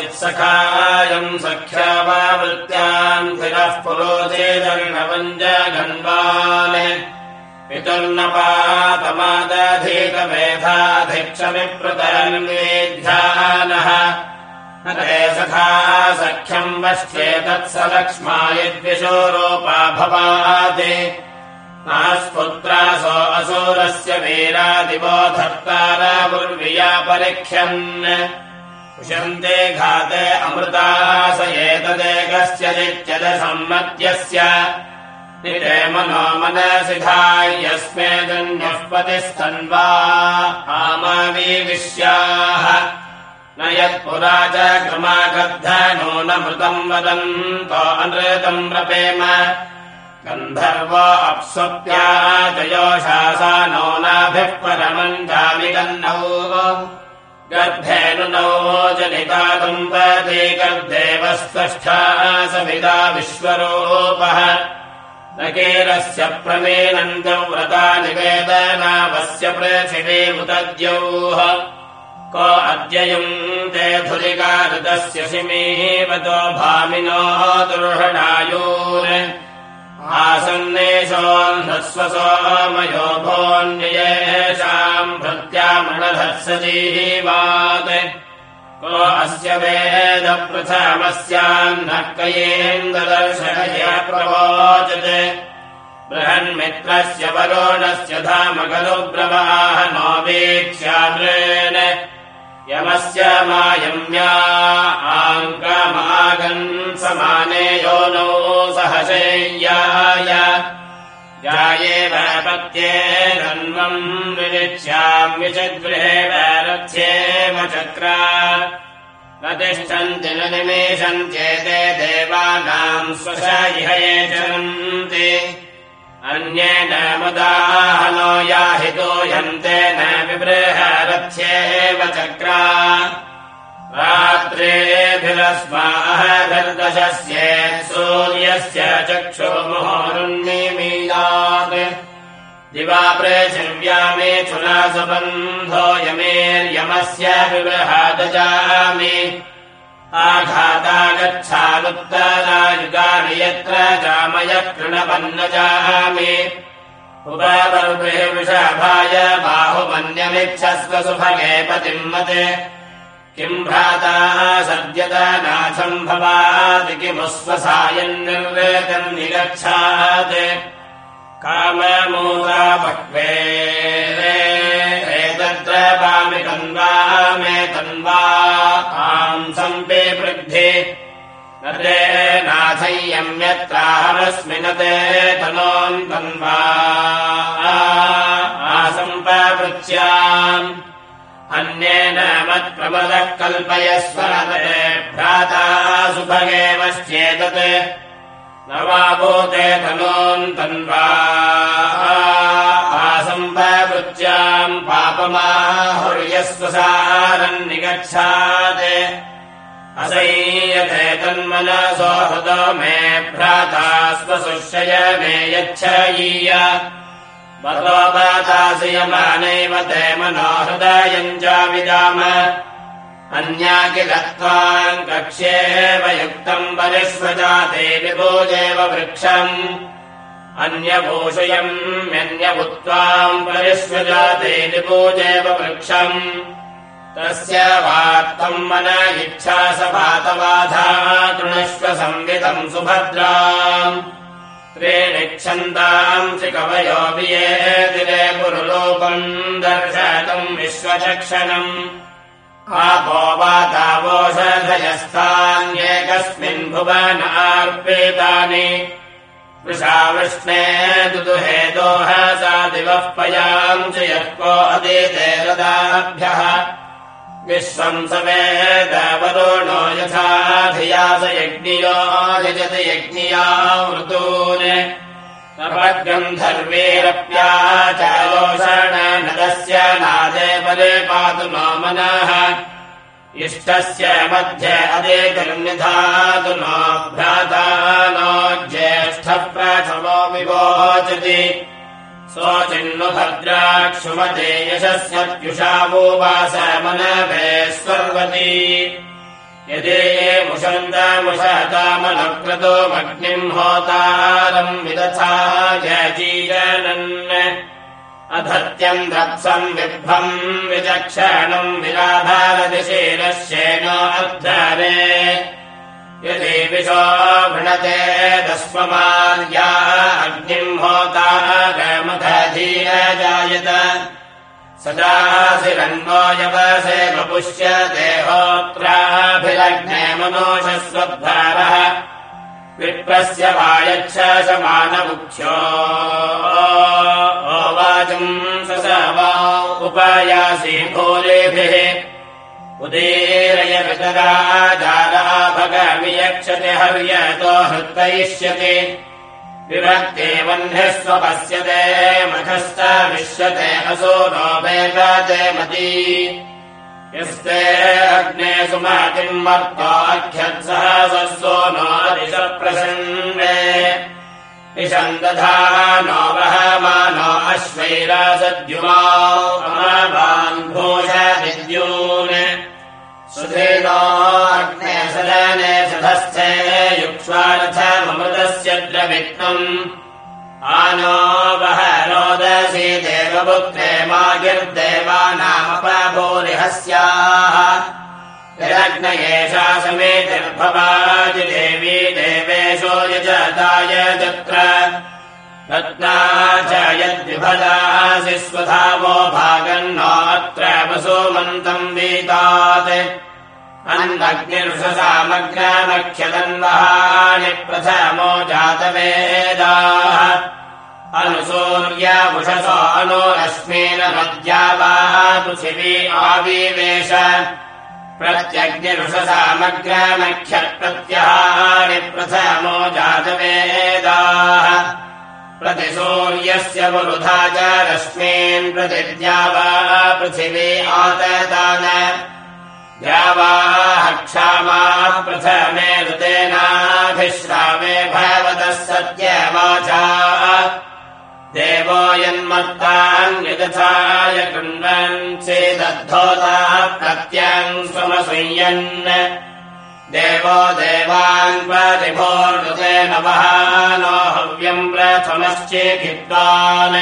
ओचित्सखायम् सख्यावावृत्त्यान्तिरः पुरोचेदर्णवञ्जघन्वान् पितुर्नपातमादधीतमेधाधिक्षमिप्रतन्वेध्यानः रे सखा सख्यम् वश्चेतत्स लक्ष्मा यद्विशोरोपा भवात् नास्पुत्रासो असुरस्य वीरादिवो धर्तारामुर्विया परिख्यन् उशन्ते घाते अमृता स एतदेकस्य चित्यदसम्मत्यस्य निरे मनो मनसिधायस्मेदन्यः पतिस्तन्वा। आमावीविश्याः न यत्पुरा च क्रमागद्धनो न वदन्तो अनृतम् रपेम गन्धर्व अप्स्वप्याजयोशासानो नाभिः परमम् जामिगन्नौ गर्भेऽनुनौ जनिता दम्पती गर्भेवस्पष्टा सविदा विश्वरूपः। न केरस्य प्रमेनन्द्यव्रता निवेदनावस्य पृथिवीमुतद्यौः को अद्ययम् ते धुलिकारुतस्य शिमीवतो भामिनो दुर्हणायून् आसन्नेशोऽह्नस्वसोमयो भोऽन्ययेषाम् भृत्यामणधत्सजीवात् को अस्य वेदप्रथमस्यान्नः कयेन्ददर्शय प्रवोचत्। बृहन्मित्रस्य वरोणस्य धाम खलु ब्रवाह नो वीक्ष्यामृन् यमस्य मायम्या आङ्कमागन् समाने यो नो सहशय्याय जायेव पत्ये धन्वम् विनिच्याम्यचिद्गृहे वैरथ्येव चक्रा। न तिष्ठन्ति न निमेषन्त्येते देवानाम् स्वशायिहये चरन्ति अन्येन मदाहनो याहितो यन्ते न विबृहरथ्येव चक्रा। रात्रेभिरस्माः गर्दशस्येत् सूर्यस्य चक्षुर्मुहोरुन्निमीयात् दिवा पृथिव्यामेथुनासबन्धो यमेर्यमस्य विबृहादजामि आघाता गच्छानुत्तरायुगानि यत्र वृषभाय बाहुमन्यमिच्छस्व सुभगे पतिम्मते किम् भ्राता सद्यता नाथम् भवाति किमुस्वसायम् निर्वेदम् निगच्छात् काममूला बह्वे एतत्र वामि तन्वा मे तन्वा आम् सम्पे वृद्धि न ते नाथय्यम्यत्राहमस्मि न ते तनोन् तन्वा आसम्पवृत्स्याम् अन्येन मत्प्रमदः कल्पयस्वरते भ्राता सुभगेवश्चेतत् न वा भूते तनोन् तन्वा आसम्पवृत्स्याम् पापमाहुर्यस्वसारम् निगच्छात् असंयते तन्मनसो हृदो मे भ्राता स्वसुषय मे यच्छयीय। मतो वातासयमानैव ते मनो हृदयम् च विदाम अन्या किल त्वाम् कक्ष्येव युक्तम् परिष्वजाते विभोजेव वृक्षम्। अन्यभूषयम्यन्यभूत्वाम् परिष्वजाते विभोजेव वृक्षम्। तस्य वार्तम् मन इच्छा स पातबाधा तृणश्व संवितम् सुभद्राम्। त्रीणिच्छन्ताम् कवयो वियेतिरे पुरुलोकम् दर्शतम् विश्वचक्षणम् आपो वातावोषधयस्थान्येकस्मिन् भुवनार्पेतानि वृषावृष्णे दुदुहे दोहसा दिवः पयाम् च यत्को अदीते रदाभ्यः विश्वम् समेतवरुणो यथा धिया स यज्ञियो यजति यज्ञिया ऋतून् तपद्गन्धर्वेरप्याचारोषण नदस्य नादे परे पातु नो मनः इष्टस्य मध्ये अदेकर्निधातु नो भ्राता नो ज्येष्ठः प्रथमो विवोचति। स्वचिन्नु भद्राक्षुमते यशस्यत्युषावोवासमनभे स्वर्वती यदि मुषन्तमुषतामनक्रतोमग्निम् होतारम् विदथा जीजनन् अधत्यम् रत्सम् विभ्वम् विचक्षणम् विराधारदिशीरश्येनो अध्वरे यदि विशो भृणते दस्ममार्या अग्निम् होतारमधीरजायत सदासिरन्वो यवसे वपुष्य देहोत्राभिलग्ने मनोषस्वद्भारः विप्रस्य वायच्छ समानमुख्यो वाचम् स वा उपायासि भूलेभिः। उदीरय वितराजाराभगवियक्षति हर्यतो हृत्तयिष्यति विभक्ते वह्निः स्वपश्यते मखश्च विश्यते असो नो वेदते मती। यस्ते अग्ने सुमतिम् मर्त्वाख्यत्सहसो नोदिशप्रसन्ने इषम् दधा नो वहमानो अश्वैरासद्युमान् भूषविद्यून् सुधीनो अग्ने सदने सधस्थे युक्ष्वार्थममृतस्य द्रवित्तम् आनो वह रोदसी देवपुत्रे मागिर्देवानामपभूरिहस्याः विरग्न एषा समेतिर्भवाजि देवी देवेशो यजताय तत्र रत्ना च यद्विभदासि स्वधावो भागन्नोऽत्र वसुमन्तम् वीतात् अन्नग्निरुषसामग्रामख्यतन्वहानि प्रथमो जातवेदाः। अनुसूर्यवुषसो अनुरश्मीन मद्या वा पृथिवी आविवेश। प्रत्यग्निरुषसामग्रामख्यप्रत्यहानि प्रथमो जातवेदाः। प्रतिसूर्यस्य वरुधा च रश्मीन् प्रतिद्या वा पृथिवी आततान द्यावाः क्षामाः प्रथमे ऋतेनाभिश्रामे भवतः सत्यवाचा। देवो यन्मत्तान्यथाय कृण्वन् चेदद्धोताः प्रत्यम् स्वमसंयन् देवो देवान् परिभोर्ऋतेन वहानो हव्यम् प्रथमश्चेभिद्वान्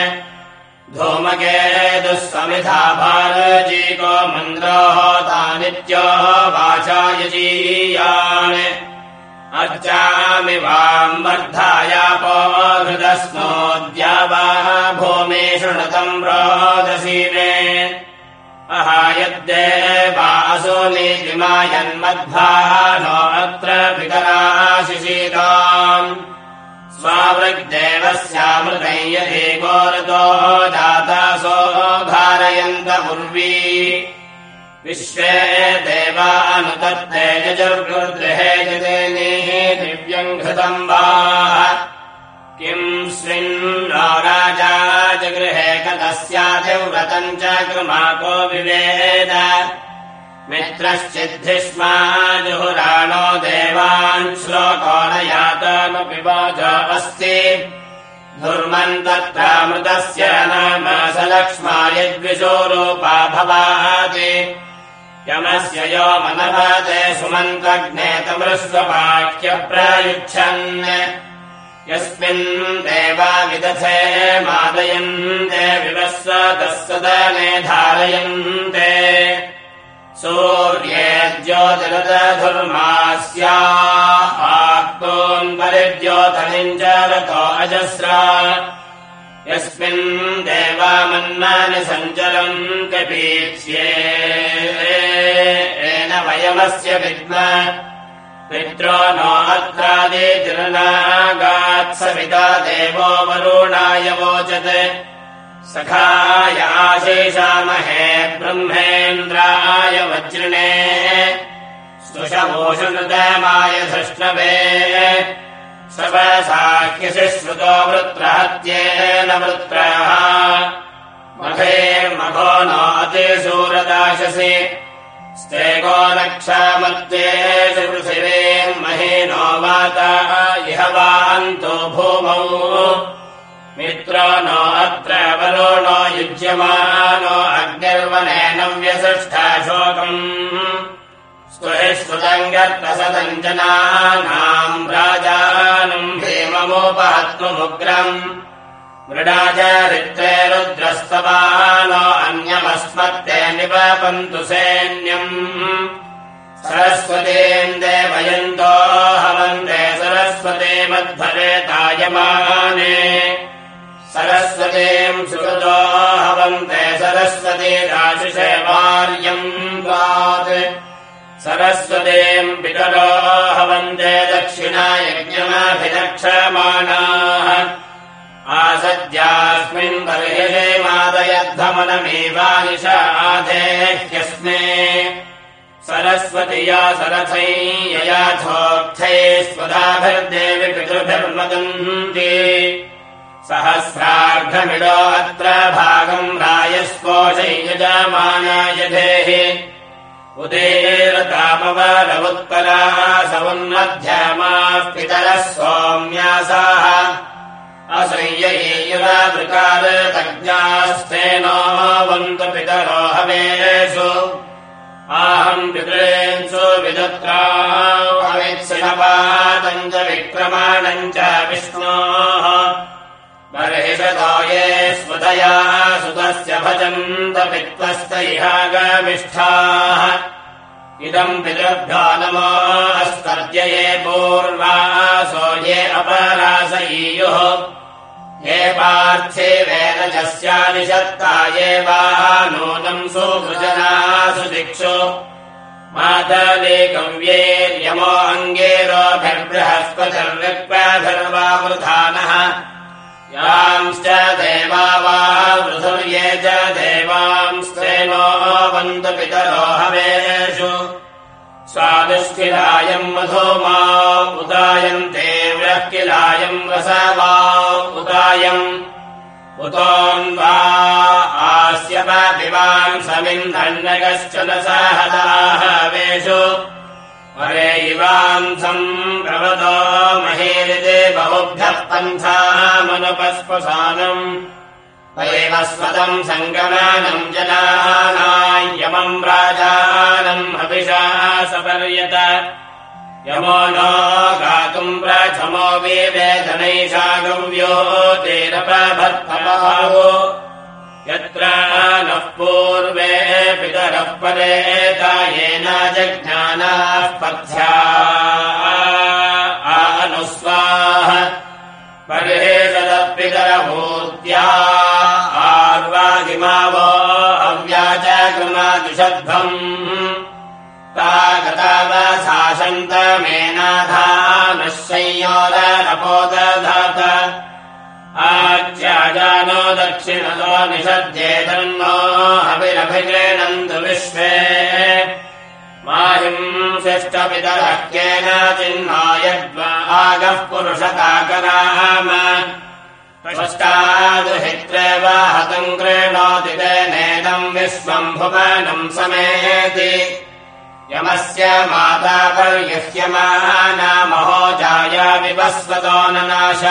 धूमकेतुः समिधा भारजीको मन्द्रोः तानित्योः वाचायजीयान्। अर्चामि वाम् वर्धायापो हृदस्नोद्या वा भूमि शृणुतम् रोदसी मे अहायद्देवासो नीतिमायन्मद्भाः नो अत्र पितराशिषीताम् स्वावृग्देवस्यामृतै यदि गोरतो जातासो धारयन्त उर्वी। विश्वे देवानुतत्ते यजुर्गृहे जतेनेः दिव्यम् घृतम् वा किम् स्विन्नो राजा जगृहे कतस्यादिव्रतम् च कृमाको विवेद मित्रश्चिद्धिष्मा जुहुराणो देवान् श्लोको न यातमपि वाचा अस्ति। धुर्मन्तत्रामृतस्य नाम स लक्ष्मा यद्विशोरूपा भवाति। यमस्य यो मनपते सुमन्तग्ने तमृष्ववाक्यप्रयुच्छन् यस्मिन् देवा विदथे मादयन्ते विवस्वतः सदने धारयन्ते सूर्ये च रतो अजस्रा। यस्मिन् देवामन्नानि सञ्चरम् कपीक्ष्येन वयमस्य विद्म। पित्रो नो अत्रादितिर्नागात्सविता देवो वरुणाय वोचत् सखाय आशेषामहे ब्रह्मेन्द्राय वज्रिणे स्तुषभूषुनृतमाय धृष्णवे श्रुतो वृत्रहत्येन वृत्रः मघैर्मघो नातिशूरदाशसि स्तेको रक्षामत्येषु पृथिवीम् महीनो वाता इह वान्तो भूमौ मित्रो नो अत्र मुच्यमानो अग्निर्वनेन व्यसृष्टाशोकम् स्तुहि स्तुतम् गर्तसदम् जनानाम् राजानम् मृडाचरित्रे रुद्रस्तवानो अन्यमस्मत्ते निपन्तु सैन्यम्। सरस्वतीम् देवयन्तो हवन्ते सरस्वते मध्वरे तायमाने सरस्वतीम् सुकृतो हवन्ते सरस्वती राशिषे वार्यम् वात् सरस्वतीम् पितरो हवन्ते दक्षिणायज्ञमाभिलक्षमाणाः आसद्यास्मिन् बर्हिषे मादयद्धमनमेवानिशाधेह्यस्मे सरस्वतीया सरथै ययाथोक्थै स्वदाभिर्देवि पितृभिर्मदन्ति सहस्रार्धमिडो अत्र भागम् रायस्पोषै उदेरतामवरवुत्तराः समुन्मध्यमाः पितरः सोम्यासाः असंययेयुरादृकारतज्ञास्तेनो वन्तु पितरो हवेषु आहम् पितृन्सु विदत्रावित्सिनपातम् च विक्रमाणम् च विष्णोः ये स्वधया सुतस्य भजन्त पित्वस्त इहागमिष्ठाः। इदम् पितृभ्यो नमोऽस्तर्जये पूर्वासो ये अपरासयीयुः। ये पार्थे वेदजस्यानिषत्ता ये वा नूनम् सुहृजनासु दिक्षु मातलेकव्येर्यमो अङ्गेरोभिर्बृहस्पतिर्विप्राभिर्वावृधानः यांश्च देवा वा वृथुर्ये च देवांस्त्रेनो वन्तु पितरो हवेषु स्वादुष्किलायम् मधो मा उदायन्ते व्रः किलायम् रस वा उदायम्। उतोऽन्वा आस्यपिवान् समिन्धन्नगश्च न सहदाहवेषु परे इवांसम् प्रवतो महेरिते बहुभ्यः पन्थामनुपस्पसानम्। स्वतम् सङ्गमानम् जनानायमम् राजानम् हविषा सपर्यत यमो न गातुम् प्रथमो विवेदनैषा गव्यो तेरप्रभत्तभावो यत्र नः पूर्वे पितरः परेता येन जज्ञानाः पथ्या। अनुस्वाह पितरभूत्या आर्वागिमावो अव्याचकृमादिषद्भम् ता गतावसाशन्तमेनाधानशय्योदरपोदधात आच्याजानो दक्षिणतो निषद्येतन्नो हविरभिक्रीणन्तु विश्वे। माहिम् शिष्टपितरः केन चिह्नायद्वा आगः पुरुषताकराम पश्चादुहित्रेव हतम् क्रीणोति तेनेदम् विश्वम् भुवनम् समेति। यमस्य माता पर्युह्यमानामहो जाया विवस्वतो ननाश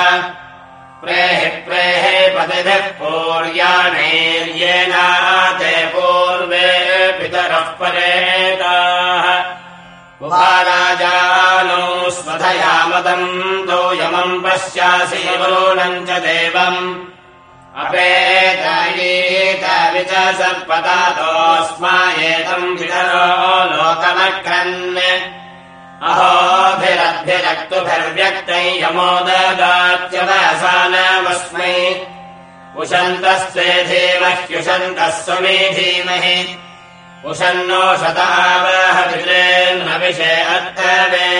प्रेहि प्रेहे पतिभिः पूर्याणैर्येना ते पूर्वे पितरः परेताः। गुहाराजानो स्वधयामदम् तो यमम् पश्यासि वरुणम् च देवम्। अपेतयेतविच सर्पदातोऽस्मायेतम् पितरो लोकमक्रन् अहोभिरद्भिरक्तुभिर्व्यक्तै यमो ददात्यवसानमस्मै उशन्तस्ते धीमह्युषन्तः स्वमे धीमहि उशन्नो शतावह अत्तवे।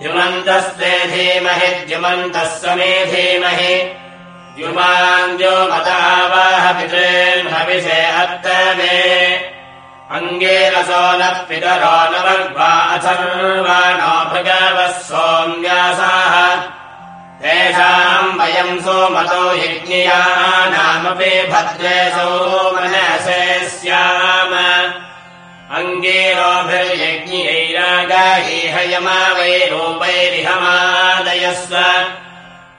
द्युमन्तस्ते धीमहि द्युमन्तः स्वमे धीमहि द्युमान्द्योमतावह पितॄन्हविषे अत्तवे अङ्गेरसो नः पितरो न वर्ग्वा अथर्वाणो भगवः सोम्यासाः तेषाम् वयम् सोमतो यज्ञियानामपि भद्रे सोमनसे स्याम। अङ्गेरोभिर्यज्ञियैरागाहीहयमा वै रूपैरिहमादयस्व।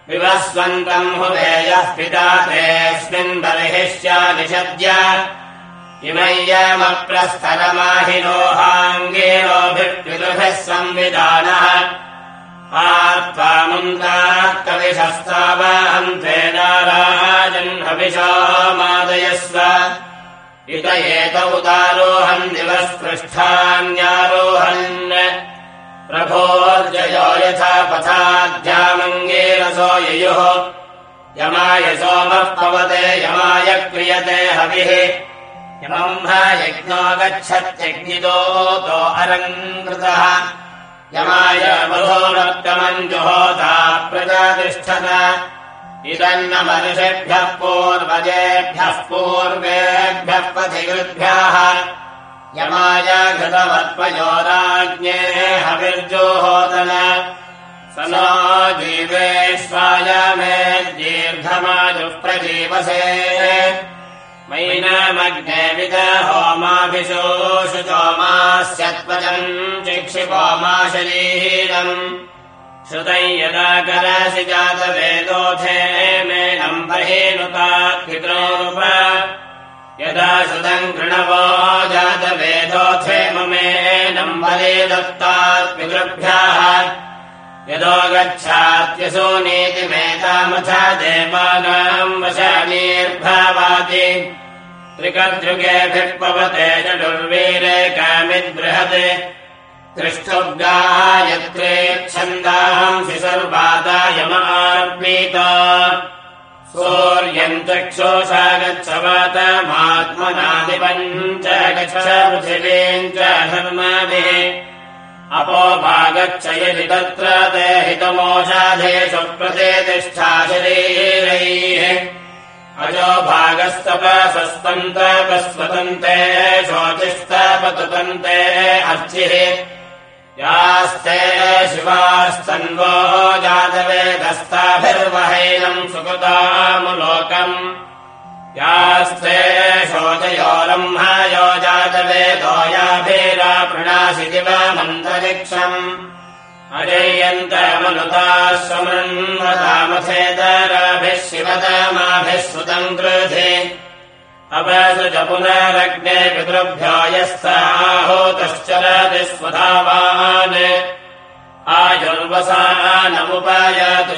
विवस्वन्तम् हुदेयः पिता तेऽस्मिन् बर्हिष्या निषद्य इमय्यमप्रस्तरमाहिलोहाङ्गेनोभिः संविधानः आत्त्वामुन्दाः कविशस्तावाहन्ते नाराजह्नविषामादयस्व इत एत उदारोहन् दिवःस्पृष्ठान्यारोहन्। प्रभोर्जयो यथा पथाध्यामङ्गेरसो ययुः। यमाय सोमः पवते यमाय क्रियते हविः यज्ञो गच्छत्यग्निदोतो अरङ्कृतः। यमाय मधोरक्तमञ्जुहोता प्रजातिष्ठत। इदन्न मनुषेभ्यः पूर्वजेभ्यः पूर्वेभ्यः पथिकृद्भ्यः। यमाय घृतवत्पयोराज्ञे हविर्जोहोदन। स नो जीवेश्वाय मे दीर्घमाजुः प्रजीवसे मैनामग्ने विद होमाभिशोषु चोमास्यत्वजम् चिक्षिपो मा शरीरम् श्रुतै यदा करासि जातवेदोऽथे मेनम् बहेनुतात्पितॄप यदा श्रुतम् कृणवो जातवेदोऽथे ममेनम् बले दत्तात्पितृभ्यः यदो गच्छात्यसो नीतिमेतामथ देवानाम् वशानीर्भावाति त्रिकदृगेभिर्पवते चतुर्वीरे कामिद्बृहत्। सर्वादायमार्पीत सूर्यम् चक्षोषा गच्छवातमात्मनादिपञ्च गच्छ पृथिवीम् च धर्माभिः अपोभागच्छ यदि तत्र ते हितमोषाधेषु प्रतिष्ठा शरीरैः। अजो भागस्तपसस्तन्तपस्वतन्ते शोचिस्तपतुतन्ते अर्चिः। यास्ते शिवास्तन्वो जातवेदस्ताभिर्वहैनम् सुकृतामुलोकम् यास्ते शोचयोरम्हायो जातवेदो याभिरापृणासि दिवमन्तरिक्षम् अजय्यन्तमनुताः समन्वतामथेतराभिः शिवतामाभिः सुतम् कृधे अपसृज पुनरग्ने पितृभ्यो यस्ताहोतश्चरति स्वधावान् आयुर्वसानमुपायातु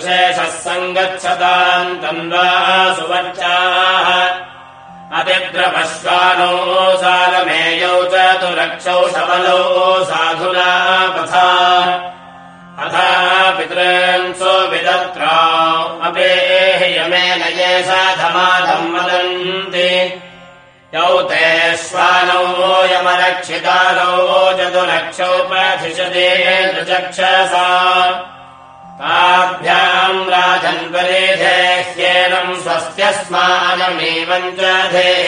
शेषः सङ्गच्छताम् तन्वा सुवर्चाः अतिद्रपश्वानो सारमेयौ च तु रक्षौ शबलौ साधुना पथा। अथा पितॄन् सोऽपितत्रा अपेः यमेन ये साधमाधम् वदन्ति यौ ते श्वानौ यमरक्षितारौ चतुरक्षौ प्रथिषते चक्षसा ताभ्याम् राजन्वरेधेह्येनम् स्वस्त्यस्मानमेवम् च धेः।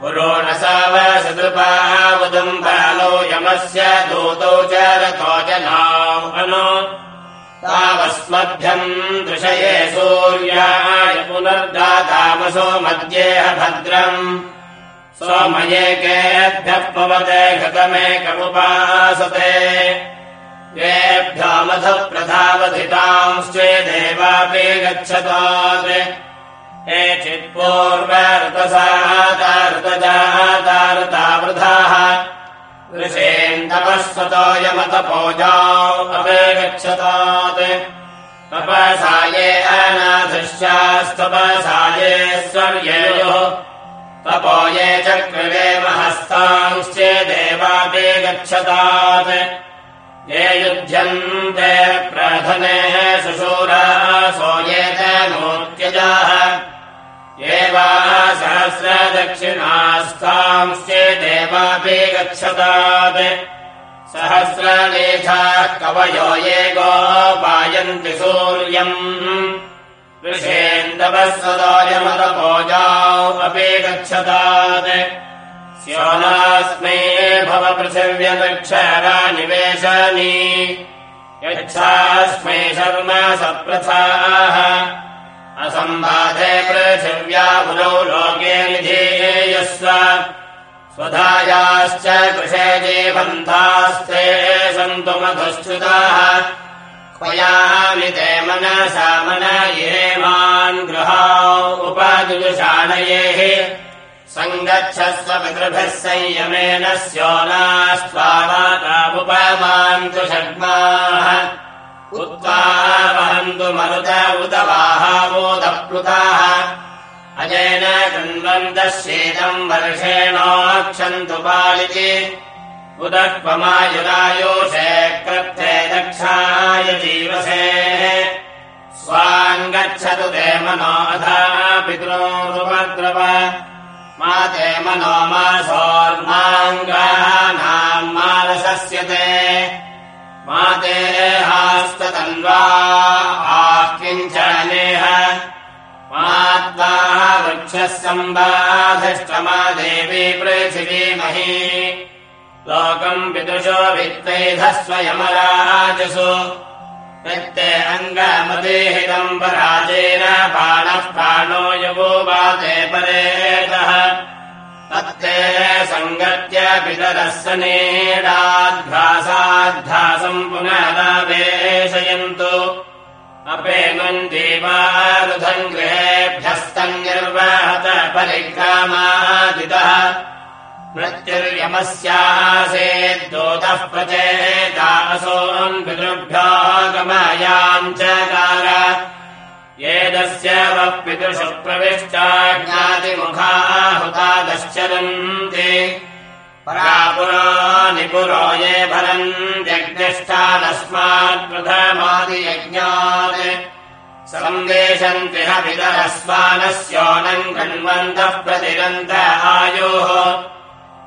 पुरो न सावसदृपावदम्बालौ यमस्य दूतौ च रथो जनावनो तावस्मभ्यम् दृशये सूर्याय पुनर्दातामसो मध्येह भद्रम् सोमयेकेभ्यः पवते घृतमेकमुपासते येभ्यो मधुप्रधावधितांश्चेदेवापि गच्छतात्। हे चित्पूर्वऋतसाताऋतजाताऋतावृधाः ऋषेन्दपस्वतोऽयमतपोजा अपे गच्छतात् तपसाये अनाथश्चास्तपसायेश्वर्ययोः तपो ये चक्रिवे महस्तांश्चेदेवापि गच्छतात्। ये युध्यन्ते प्रधने सुशूरासो ये च मूर्त्यजाः। ये वा सहस्रदक्षिणास्तांश्चेदेवापि गच्छतात् सहस्रलेखाः कवयो ये गोपायन्ति सूर्यम्। ऋषेन्दवस्वदायमतपोजाौ अपि गच्छतात्। स्योनास्मै भव पृथिव्यदक्षरा निवेशनी यच्छास्मै शर्म सप्रथाः। असम्बाधे पृथिव्या पुनौ लोके निधेयस्व स्वधायाश्च कृषे जीवन्तास्ते सन्तु मधुश्च्युताः। पयामि ते मन येमान् गृहा उपदुषाणयेः सङ्गच्छस्व पितृभिः संयमेन स्योनास्त्वामुपमान्तु षड्माः। उक्त्वा वहन्तु मरुत उदवाहावोदप्लुताः अजेन शीतम् वर्षेणोक्षन्तु पालिति। उदक्वमायुरायोषे कृत्थे दक्षाय जीवसे। स्वान् गच्छतु ते मनोधा पितॄपद्रव मा ते मनो मालसस्य ते। मा ते हास्ततन्वा आह्किञ्चनेह मात्वा वृक्षः सम्बाधिष्टमा देवी पृथिवीमही लोकम् विदुषो वित्तैधः स्वयमराजसु। प्रत्ये अङ्गमदेहितम् पराजेन बाणः प्राणो यवो वाते परेतः। तत्ते सङ्गत्य पितरः नेडाध्यासाध्यासम् पुनरावेशयन्तु अपेमम् देवारुधम् गृहेभ्यस्तम् निर्वहत परिक्रामादितः मृत्युर्यमस्यासेद्दूतः प्रचेतासोऽम् पितृभ्यागमायाम् च कार। येदस्य वः पितृषु प्रविष्टाज्ञातिमुखाहुतादश्चरन्ति परापुरा निपुरो ये भरन् जग्निष्ठादस्मात् प्रथमादियज्ञात् सन्देशन्ति ह पितरस्मानस्योऽनम् गण्वन्तः प्रतिरन्त आयोः।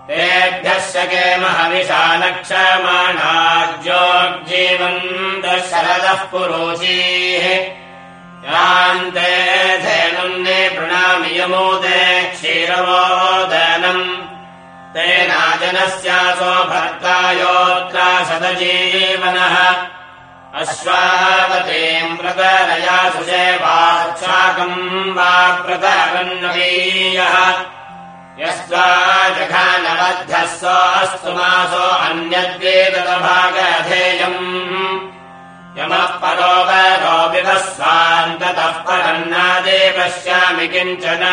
तेभ्यः शकेम हविषा नक्षमाणाज्योग्जीवन्तः शरदः पुरोचीः। यान्ते धेनुन्ने प्रणामि यमोदे क्षीरवोदनम् तेनाजनस्यासो भर्तायोत्रा सदजीवनः अश्वावतीम् प्रतरया सुषेवाक्षाकम् वा प्रतरन्नवीयः यस्त्वा जघानवध्यः सोऽस्तु मासो अन्यद्वेदभागधेयम् यमः परोपरो विभस्वान्ततः परन्नादे पश्यामि किञ्चन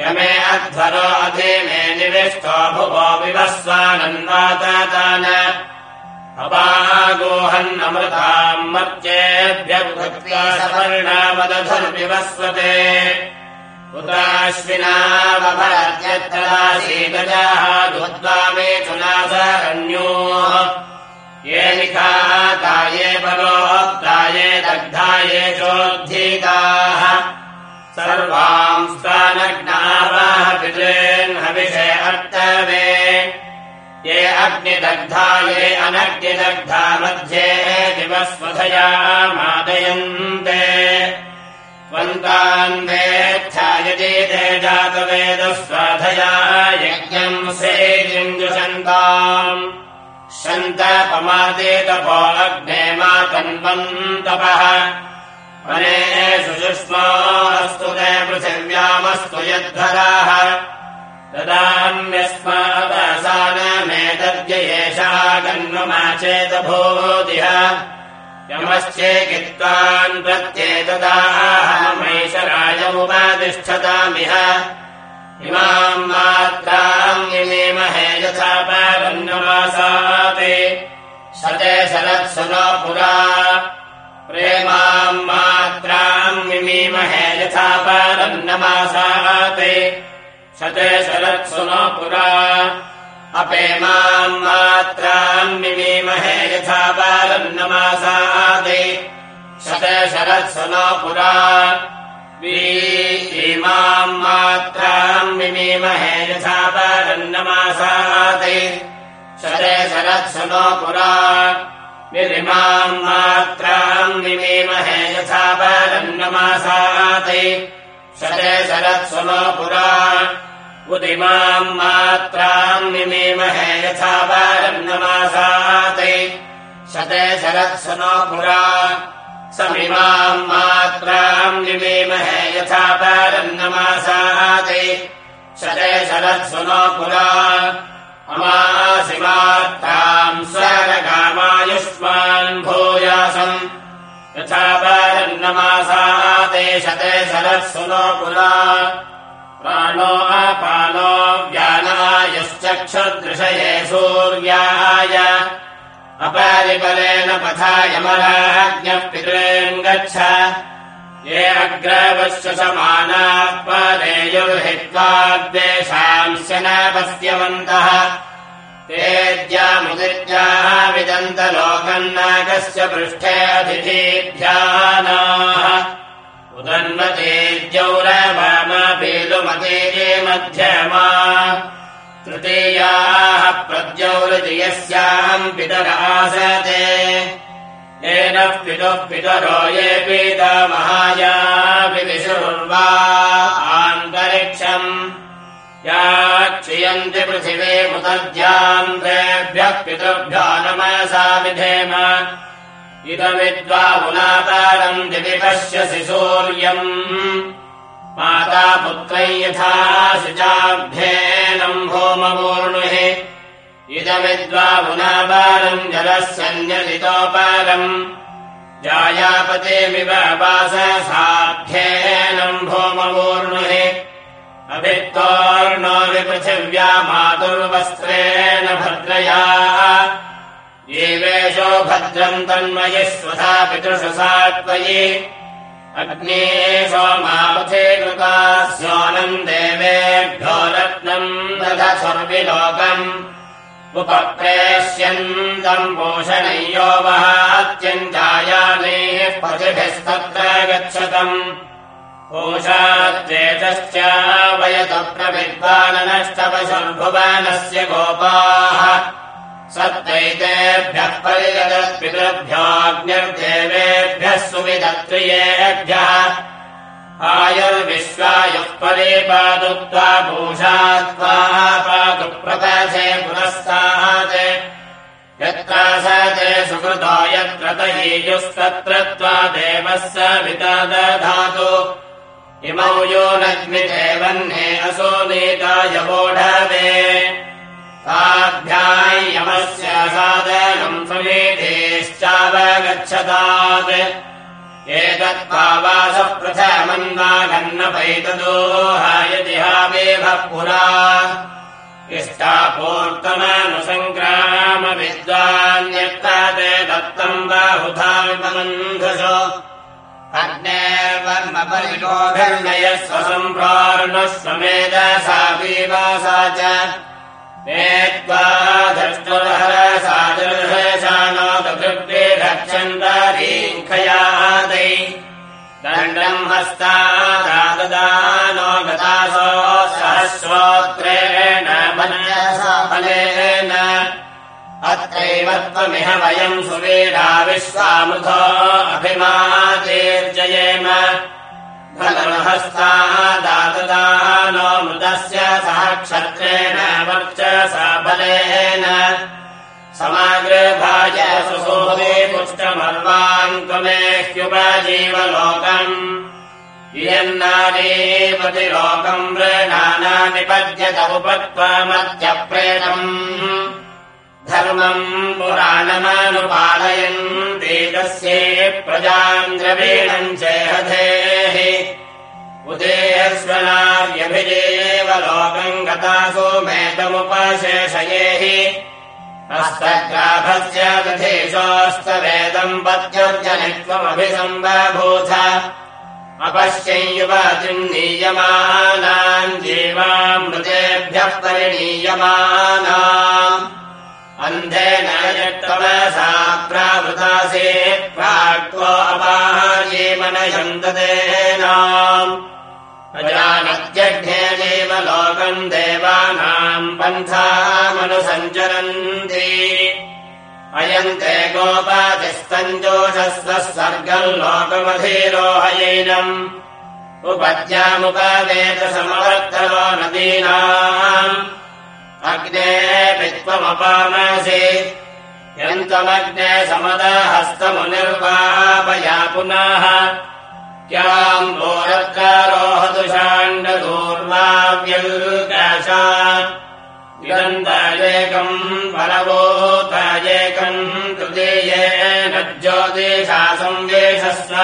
यमे अध्वरो अधि मे निविष्टो भुवो विभस्वानन्वातान अपागोहन्नमृताम् मर्त्येभ्यभृत्या सवर्णामदधुर्विवस्वते उदाश्विनावभरत्यत्तदासीतजाः दुद्वा मे चुनासरण्योः ये निखाताये परोक्ताये दग्धाये चोद्धीताः सर्वाम् स्थानग्नावाः पितॄन्हविषे अर्थवे ये अग्निदग्धा ये अनग्निदग्धा मध्ये दिवस्वधया मादयन्ते त्वन्तान् वेच्छायति ते जातवेदस्वाधया यज्ञम् सेजुषन्ताम् शन्तपमादेतपो अग्ने मातन्वन्तपः वनेषु सुष्मास्तु ते पृथिव्यामस्तु यद्धराः ददाम्यस्मादसानमेतद्ययेषा गन्वमा चेदभूदिह यमश्चेकित्वान् प्रत्येतदाहमैशरायमुपातिष्ठतामिह इमाम् मात्राम् इमेमहे यथा पारन्नमासाते शते शरत्सु न पुरा प्रेमाम् मात्राम् मिमीमहे यथा पारन्नमासाते शते शरत्सु न पुरा। अपेमाम् मात्राम् मिमीमहे यथा पारन्नमासादे शते शरत्सु न पुरा। वीमाम् मात्राम् मिमीमहे यथा पारन्नमासादे शते शरत्सु न पुरा विरिमाम् मात्राम् मिमीमहे यथा पारन्नमासादे शते शरत्सु न पुरा। उदिमाम् मात्राम् मिमीमहे यथा पारन्नमासाते शते शरत्सु नो पुरा। समिमाम् मात्राम् मिमीमहे यथा पारन्नमासाते शते शरत्सु नो पुरा अमासि मात्राम् स्वरगामायुष्मान् भूयासम् पुरा। प्राणो अपानो व्यानायश्चक्षुदृशये सूर्याय। अपरिपरेण पथा यमराज्ञः पितॄन् गच्छ ये अग्रवश्च समानाः परेयुर्हित्वाद्वेषांस्य न पश्यवन्तः। तेद्यामुदित्याः विदन्तलोकम् नागस्य पृष्ठे अधिधीभ्यानाः उदन्वतेद्यौरवामपेलुमते मध्यमा तृतीयाः प्रद्यौरजयस्याम् पितरासते येन पितुः पितरो ये पीतमहायाभिविशुर्वा आन्तरिक्षम्। या क्षियन्ति पृथिवे मुदद्यान्तेभ्यः पितृभ्यो नमसा विधेम। इदमिद्वा मुनातारम् दिवि पश्यसि सूर्यम्। माता पुत्रै यथा शुचाभ्येनम् भूमपूर्णुः इदमिद्वा मुनापारम् जलस्यन्यलितोपारम् जायापतेमिव वाससाभ्येनम् भूमपूर्णुः अभित्तोर्णो विपृथिव्या मातुर्वस्त्रेण भद्रया। येवेशो भद्रम् तन्मयि स्वधा पितृषसा त्वयि। अग्ने सोमापथे कृता स्योनम् देवेभ्यो रत्नम् दध स्वर्विलोकम् उपप्रेष्यन्तम् पोषणय्यो वहात्यञ्जायानेः पथिभिस्तत्र गच्छतम्। पोषाद्वेतश्च वयतु प्रविद्वाननष्टपशुर्भुवनस्य गोपाः। सत्त्वैतेभ्यः परिगतपितृभ्योऽग्निर्देवेभ्यः सुविदत्रियेभ्यः आयुर्विश्वायुः परिपादुत्वा पूषा त्वा पातु प्रपथे पुरस्तात् यत्र ते सुकृतो यत्र तयीयुस्तत्र त्वा देवः स विता दधातु। इमौ यो नग्मिते वह्ने असो नीतायवोढवे ताभ्यायमस्य सादनम् समेतेश्चावगच्छतात् एतत्पावासः प्रथमन्वागन्नपैतदोहायतिहावेभः पुरा। इष्टापूर्तमानुसङ्ग्रामविद्वान्यत्ताते दत्तम् बाहुधा विपमन्धसो अग्नेर्वर्मपरिलोभिर्नयः स्वसम्प्रार्णः समेदसा पीवासा च। नेत्वा धष्टुरहरसादृशशानोदृग्वे दण्डम् हस्तादाददानो गतासो सहस्रोत्रेण फलेन अत्रैव त्वमिह वयम् सुवीरा विश्वामृतो अभिमातीर्जयेम। फलमहस्तादाददानो मृतस्य सह क्षत्रेण वर्चसा बलेन। समागृभाय सुसोदे पुष्टमर्वाङ्कमेह्युपजीवलोकम् इयन्नारीपतिलोकम् वृणाना निपद्यत उपत्वमत्यप्रेतम् धर्मम् पुराणमानुपालयन् वेदस्ये प्रजाम् द्रवीणम् चेहधेः। उदेयस्वनार्यभिदेव लोकम् गतासु मेदमुपशेषयेः हस्तग्राभस्य दधेशोऽस्तवेदम् पत्युर्जनित्वमभिसम्बभूथ। अपश्ययुवतिम् नीयमानाम् जीवामृतेभ्यः परिणीयमानाम् अन्धेन यत्तमसा प्रावृतासे प्राक्त्वो अपार्येमनयन्ततेनाम् अजानत्यघ्नेनेव लोकम् देवानाम् पन्थामनुसञ्चरन्ति। अयम् ते गोपातिस्तञ्जोषस्वः स्वर्गम् लोकमधीरोहयैनम्। उपद्यामुपवेतसमवर्तनो नदीनाम्। अग्नेऽपि त्वमपामसि यन्तमग्ने समदहस्तमुनिर्वापया पुनः क्याम्बोरत्कारोहतु शाण्डदूर्वाव्यल्काशा इदन्तायेकम् परवोतायेकम् तृतीयेन ज्योतिषाम् देशा संवेशस्व।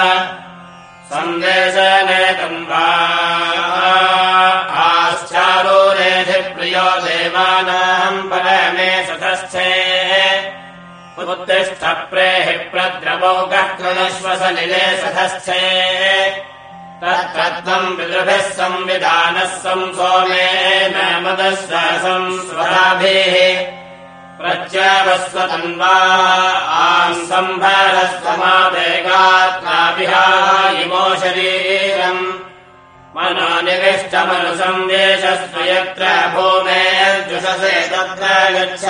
सन्देशनेतम् वा उत्तिष्ठ प्रेहि प्रद्रवोगः कृणश्वसलिले सतस्थे तत्र त्वम् पितृभिः संविधानः सं सोमेन मदश्वासम् स्वराभिः प्रत्यावस्वतन्वा आम् सम्भरस्वमादेगात्माभिहायिमो शरीरम् मनोनिविष्टमनुसन्देशस्व यत्र भूमेर्जुषसे तत्र गच्छ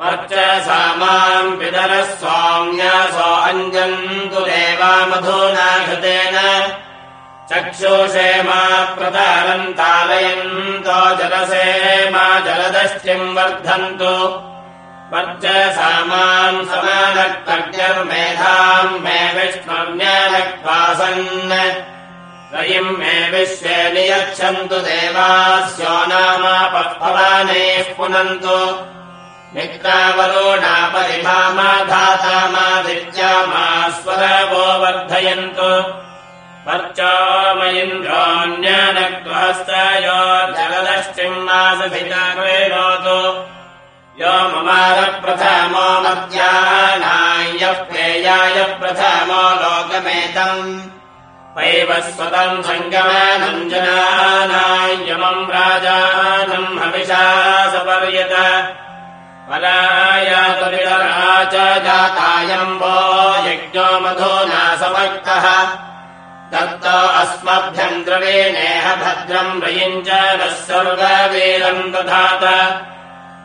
वर्च सा माम् पितरः स्वाम्यासो अञ्जन्तु देवा मधूना घृतेन। चक्षुषे मा प्रतारन्तालयन्तो जलसे मा जलदश्चिम् वर्धन्तु। वर्च सा माम् समानक्तर्मेधाम् मे विष्णुर्म्यानक्वासन् रयिम् मे विश्वे नियच्छन्तु देवास्यो नामापभवानेः पुनन्तु मित्रावरोणापरिभामा धाता मादित्या मा स्वरवो वर्धयन्तु पर्चामयिन्द्रान्यानक्त्वास्तयो जलदश्चिम्मासभिजाग्रेणोतु यो ममारप्रथमो मध्यानायः प्रेयाय प्रथमो लोकमेतम्। वैवस्वतम् सङ्गमानम् जनानायमम् राजानम् हविषा सपर्यत परायातवितरा च जातायम् वो यज्ञो मधुना समक्तः दत्तो अस्मभ्यम् द्रवेणेह भद्रम् रयिञ्जनः स्वर्गवीरम् दधात।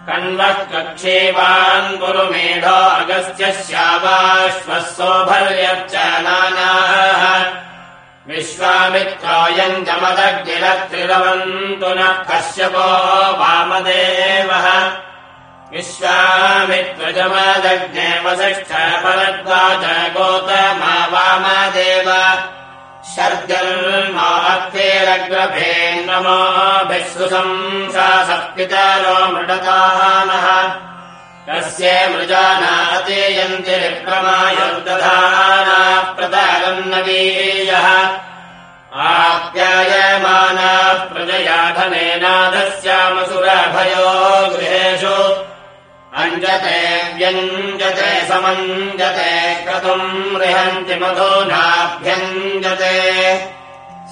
कण्वः कक्षेवान् गुरुमेढो अगस्त्य श्यावाश्वः नानाः विश्वामित्रायम् जमदग्निरत्रिरवन्तु नः कश्यपो वामदेवः परद्वाच गोतमा वामदेव शर्गल्माक्तेरग्रभे नमोभिःसुशंसासः पितरो मृडतानः कस्य मृजानातेयन्ति विक्रमायुर्दधाना प्रतारन्नवीयः आप्यायमानाः प्रजया धनेनादस्यामसुरभयो गृहेषु अञ्जते व्यञ्जते समञ्जते क्रतुम् रिहन्ति मधूनाभ्यञ्जते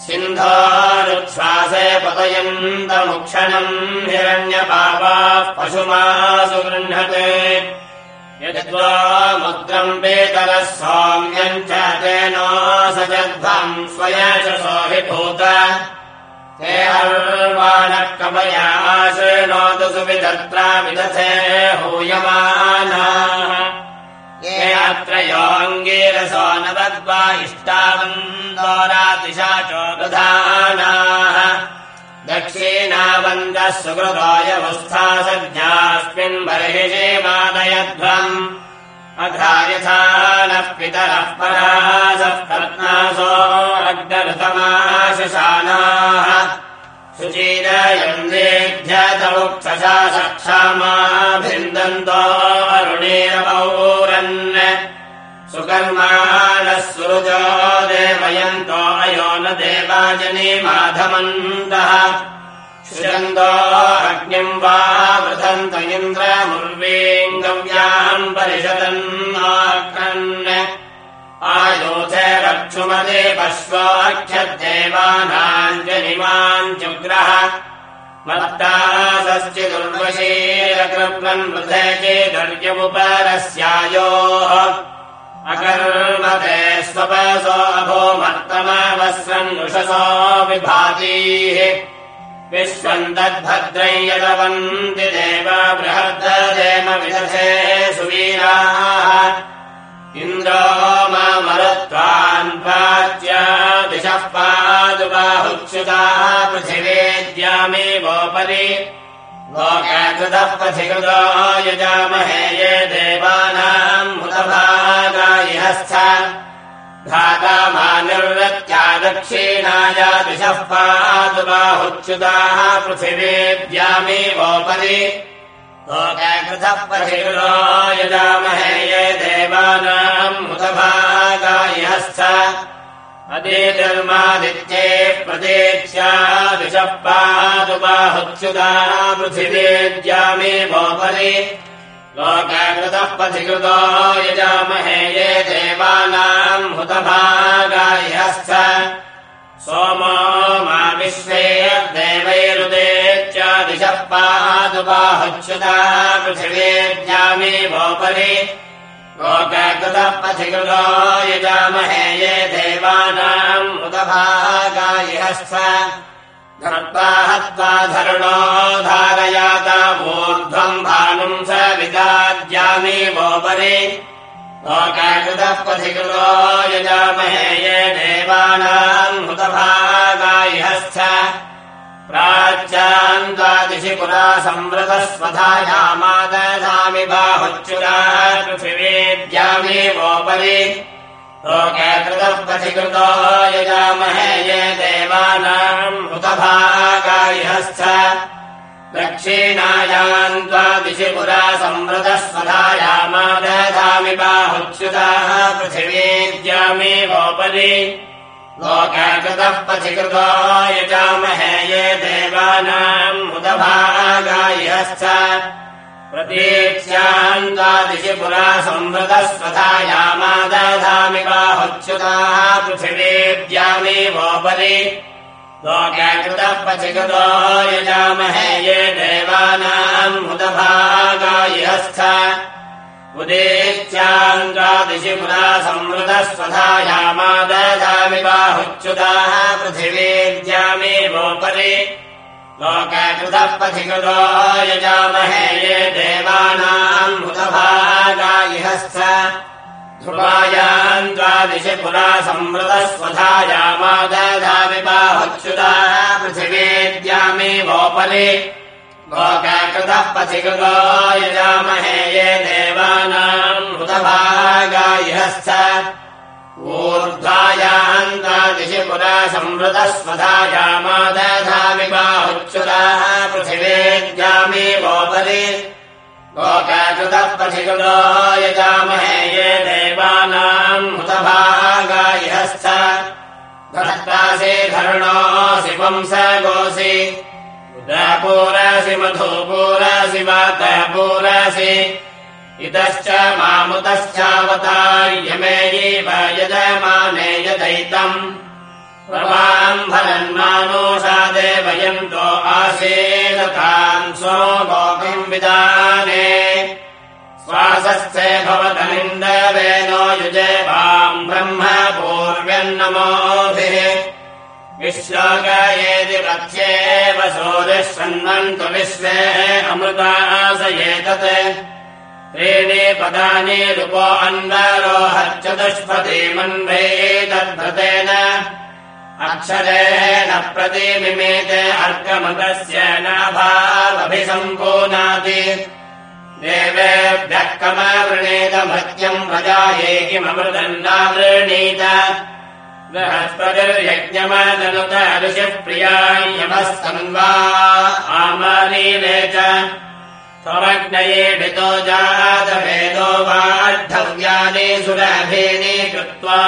सिन्धोरुच्छ्वासे पतयन्तमुक्षणम् हिरण्यपापाः पशुमासु गृह्णते। यद्वा मुद्रम् पेतरः सौम्यम् च तेनो सजध्वम् स्वयशसोऽभिभूत ते अर्वाणः कमयाशृणोतु सुविदत्रा विदथे हूयमानाः। ये अत्रयोऽङ्गीरसो नवद्वा इष्टावन्दोरातिशाचो दधानाः दक्षिणावन्दः सज्ञास्मिन् बर्हिषे मादयध्वम् अधा यथा नः पितरः परासः कर्णासो अग्रतमाशशानाः। शुचीरयम् नेभ्यतमुक्षसा सक्षामाभिन्दन्तो अरुणेरपौरन् सुकर्माणः सुरुजो देवयन्तो अयो न देवाजने माधमन्तः अग्निम् वा वृथन्त इन्द्रमुर्वेङ्गव्याम् परिषदन्नाक्रन् आयोथे रक्षुमदे पश्वाख्यदेवानाम् जनिमाम् जुग्रः मत्तासश्चिदुर्वशीरकृप्लन् वृथे चेदर्यमुपरस्यायोः अकर्मते स्वपसो अभोमर्तमावस्रन्नुषसो विभातीः विश्वम् तद्भद्रै यदवन्ति देव बृहद्देम विदधे सुवीराः। इन्द्रो मामरुत्वान् पाच्या दिशः पादुबाहुच्युताः पृथिवेद्यामेवोपरि लोककृतः पथिकृतो यजामहे ये देवानाम् मुतभागायिहस्थ धाता निर्वत्या दक्षिणाया दिशः पादुबाहुच्युताः पृथिवेद्यामेवोपरि लोककृतः परिषिलो यजामहे ये देवानाम् मुदभागायहश्च अदीधर्मादित्ये प्रतीत्यादिशः पादुबाहुच्युता पृथिवीद्यामे भोपरि लोककृतः पथिकृतो यजामहे ये देवानाम् हुतभागायश्च। सोमो मा विश्वे देवैरुदेत्यादिशः पादुबाहुच्युता पृथिवीद्यामे भोपरि। लोककृतः पथिकृतो यजामहे ये देवानाम् उदभागायश्च धर्त्वा धरुणो धारयाता ऊर्ध्वम् भानुम् स विदाद्यामि वोपरि। लोककृतः पथिकृतो यजामहे ये देवानाम् हुतभागायश्च प्राच्यान्त्वादिशि पुरा संवृतस्वधायामादधामि बाहुच्युरा पृथिवीद्यामि वोपरि लोककृतः पथिकृतो यजामहे ये देवानाम् हुतभागायश्च दक्षिणायान्त्वादिशि पुरा संवृतस्वधायामादधामि बाहुच्युताः पृथिवीद्यामि वोपरि लोककृतः पथिकृतो यजामहे ये देवानाम् उदभागायश्च प्रतीक्ष्यान्त्वादिशि पुरा संवृतस्वधायामादधामि बाहुच्युताः पृथिवीद्यामि वोपरि लोककृतः पथिकृतो यजामहे ये देवानाम् उदभागायश्च उदेत्याङ्गादिशि पुरा संवृतस्वधायामादधामि बाहुच्युताः पृथिवीद्यामे लोककृतः पथिकृतो यजामहे ये देवानाम् हुतभागायिहश्च ध्रुवायान्त्वादिशि पुरा संवृतस्वधायामादधामि बाहुच्युताः पृथिवीद्यामे वोपरि। लोककृतः पथिकृतो यजामहे ये देवानाम् हुतभागायश्च ऊर्ध्वायान्तादिशि पुरा संवृतस्वधायामादधामि बाहुच्युताः पृथिवेद्यामि वोपरि लोककृतः पथिकृतो यजामहे ये देवानाम् हुतभागायश्च धर्तासि धरुणोऽसि वंसगोऽसि उदापूरासि मधुपूरासि वातपूरासि इतश्च मामुतश्चावतार्यमेयैव यजमाने यदैतम्। प्रवाम्भरन्मानोषा देवयन्तो आसेदताम् सो गोकम् विदाने श्वासस्थे भवतनिन्दवेनो युजेवाम् ब्रह्म पूर्व्यन्नमोभिः। विश्वागायेति रथ्येव सोदिः सन्वन्तु विश्वे अमृतासयेतत् त्रीणि पदानि रूपो अन्वरोहच्चतुष्पतिमन्वेतद्भृतेन अक्षरेण प्रतिमिमेते अर्कमतस्य नाभावभिसम्पूनाति देवेभ्यः कमवृणेत भृत्यम् प्रजाये किममृतम् नावृणीत बृहस्पतिर्यज्ञमदनुत ऋषिः प्रियायमः सन्वा आमारीले च स्वमग्नयेभितो जातभेदो वाद्धव्यानि सुरभेनि कृत्वा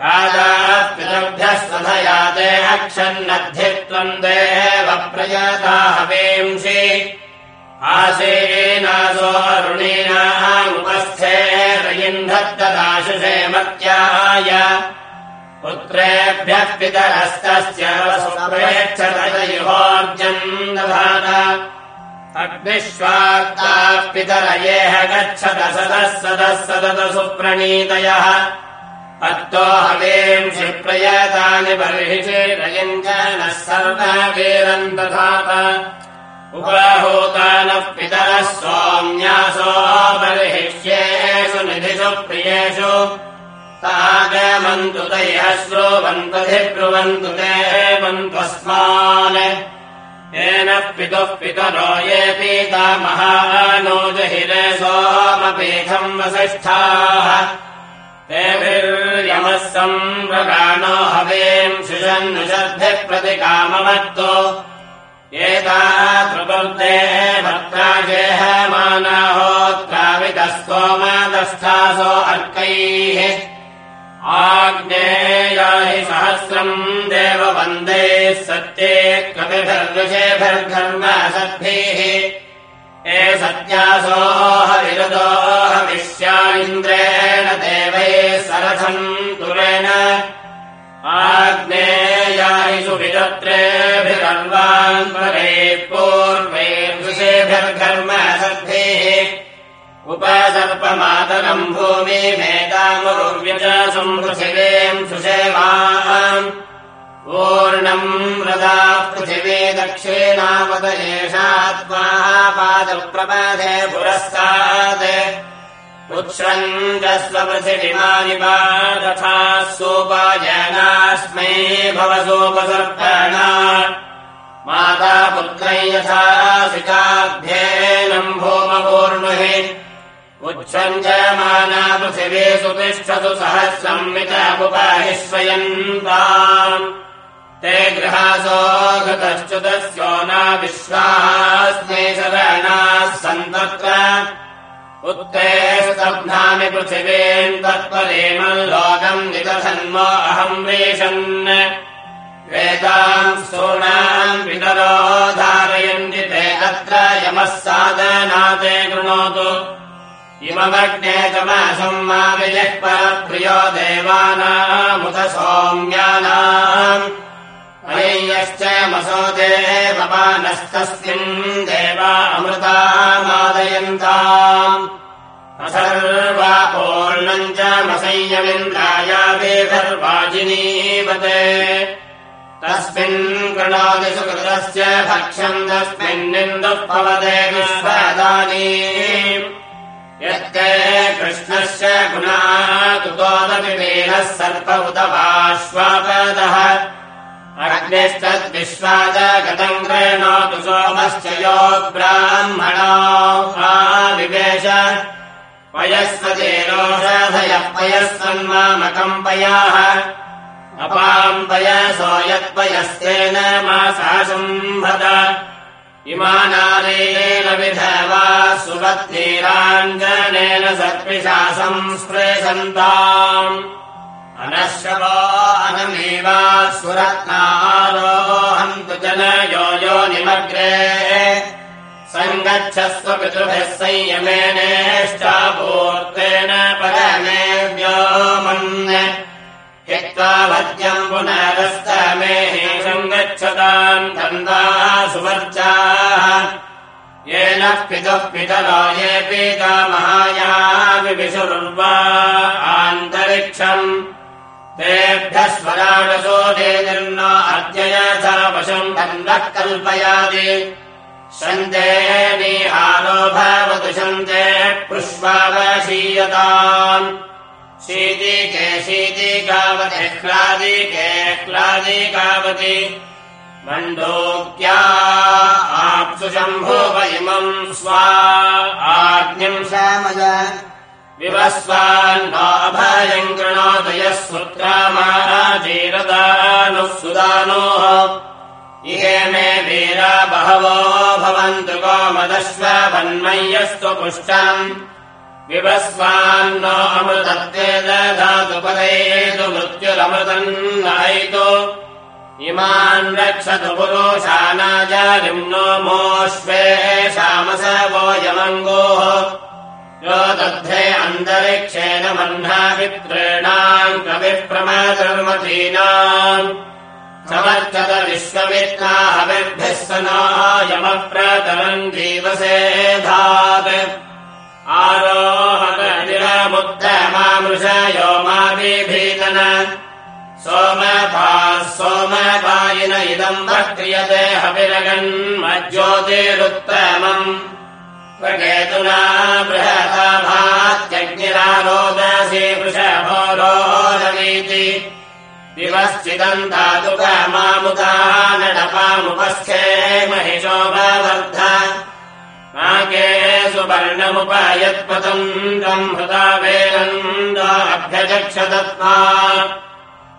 राजाः पितृभ्यः स्वधयाते अक्षन्नद्धित्वम् देव प्रयता हवेंसि आसेनासो अरुणीनामुपस्थे रयिन्धत्तदाशुषे मत्याय पुत्रेभ्यः पितरस्तस्य दधात अग्निष्वाक्ताः पितरयेह गच्छत सदः सदः सदत सुप्रणीतयः। अत्तो हवेंसि प्रयतानि बर्हिषि रयञ्जनः सर्ववीरम् दधात। उपाहूतानः पितरः सोम्यासो बर्हिष्येषु निधिषु प्रियेषु। तागमन्तु तयः श्रुवन्तधिब्रुवन्तु ते वन्त्वस्मान् येन पितुः पितरो ये पीता महानो जहिरे सोमपीठम् वसिष्ठाः। तेभिर्यमः सम्प्रगाणो हवेम् शिशन्नुषद्भिः प्रतिकाममत्तो। एता प्रबुद्धे भक्ताजेहमानाहोत्कावितस्तोमदस्थासो अर्कैः आग्नेया हि सहस्रम् देववन्दे सत्ये कविभिर्विषेभिर्घर्म सद्भिः ए सत्यासोऽहविरुदोऽहविश्या इन्द्रेण देवैः सरथम् तुरेण। आग्नेयायिषु विदत्रेभिरन्वान् परे पूर्वैर्दृशेभिर्घर्म सद्भिः उपसर्पमातरम् भूमिमेतामुर्व्यज सम्पृथिवीम् सुषेवाम् पूर्णम् व्रता पृथिवी दक्षिणावत एषात्मा पादप्रपादे पुरस्तात्। तथा सोपायनास्मै भवसोपसर्पणा। माता पुत्रै यथा सिताभ्येनम् भूमपूर्णुहि उच्छ्रञ्जमाना पृथिवी सुतिष्ठतु सहस्रम्मितमुपाहिष्वयन्ताम् ते गृहासो गतश्च्युतस्यो न विश्वास्मे शरणाः सन्तत्र उत्ते स्तब्धामि पृथिवीम् तत्परेमम् लोकम् निदधन्म अहम् वेशन् वेदाम् स्तूणाम् पितरो धारयन्ति ते अत्र यमः सादनाते कृणोतु इममग्ने तमसम् मा विजः परप्रियो देवानामुत सौम्यानाम् अय्यश्च मसो देवपानस्तस्मिन् देवा अमृतामादयन्ताम् असर्वा पूर्णम् च मसंयमिन्द्रायावेधर्वाजिनीवते तस्मिन् कृणोति सुकृतस्य भक्ष्यम् तस्मिन्निन्दुः भवते गुणातुतोदपि वेदः सर्प उत वाश्वापदः अग्निश्चद्विश्वादगतम् कृणोतु सोमश्च यो ब्राह्मणो विवेश। पयस्वते रोषधयः पयस्वन्मामकम् पयाः। अपाम् पयसो यत्पयस्तेन मासाशम्भत इमानारेण विधवा सुवत्नीराञ्जनेन सर्पिषा संस्पृशन्ताम्। अनश्रवो अनमेवा सुरत्नारोहन्तु जन यो निमग्रे सङ्गच्छस्व पितृभिः संयमेनेष्टापूर्तेन परमे व्योमन् हित्वा भद्यम् पुनरस्तमेः सङ्गच्छताम् तन्दा सुवर्चाः येन पितुः पितरो ये पितामहाया विविशुर्वा आन्तरिक्षम्। तेभ्यः देर्न अद्यय च वशम् तन्दः कल्पयाति। सन्ते निहारो भवतु सन्ते पृष्वावशीयताम् शीतिके शीतिकावति ह्लादिके ह्लादिकावति मण्डोक्या आप्सु शम्भुव इमम् स्वा आज्ञम् श्यामय विवस्वान्नाभयम् कृणोतु यः सुत्रामाजीरदानुः सुदानोः। इहे मे वीरा बहवो भवन्तु पुष्टम्। विवस्वान्नो अमृतत्वे दधातु पदेतु मृत्युरमृतम् नयतु इमान् रक्षतु पुरुषानाजालिम् नो मोऽश्वेषामस वो यमङ्गोः यो दग्धे अन्तरिक्षेण मह्नाभिप्रेणाम् कविप्रमधर्मतीनाम् समर्थत विश्वमित्नाहविर्भिः स नायमप्रतरम् जीवसे धात् आरोहनिरमुत्तमामृषयो मा बिभीतन सोमपाः सोमपायिन इदम् वक्रियते हविरगन्मज्योतिरुत्तमम् प्रकेतुना बृहता भात्यग्निरारोदसी वृषभोरोदवीति दिवश्चिदम् धातुकमामुदा नडपामुपस्थे महिषोपवर्ध नाके सुवर्णमुपयत्पतम् तम् हृदा वेनन्दाभ्यजक्षदत्त्वा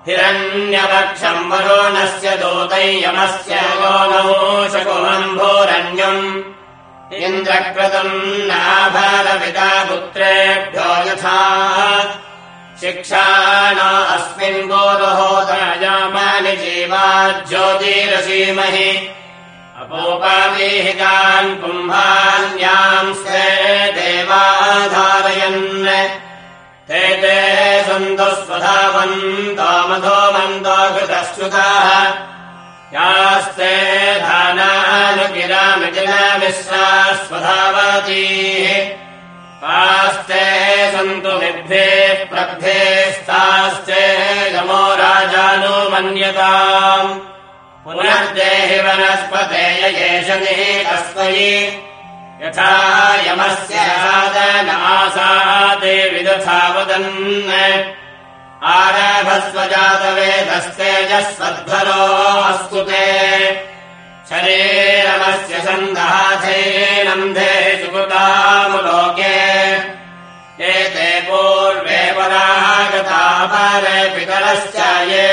हिरण्यपक्षम् वरुणस्य दूतैयमस्य शकुमम्भोरण्यम् इन्द्रक्रतुम् नाभरपिता पुत्रेभ्यो यथा। शिक्षाण अस्मिन् गोदहोदयामानि जीवा ज्योतिरसीमहि अपोपादेहितान् ते ते सन्तु स्वधावन्तो मन्दो कृतश्रुताः यास्ते धानानुगिरामिजिनमिश्रा स्वधावतीः। पास्ते सन्तु विभ्रेः प्रभ्येस्तास्ते नमो राजानो मन्यताम् पुनर्देहि वनस्पते येष तस्मै यथा यमस्य सादनासादे विदथा वदन् आरभस्वजातवेदस्तेजस्वध्वरो अस्तु ते। शरीरमस्य सन्दाथैनन्धे सुकृतामुलोके। एते पूर्वे परागता परे पितरश्च ये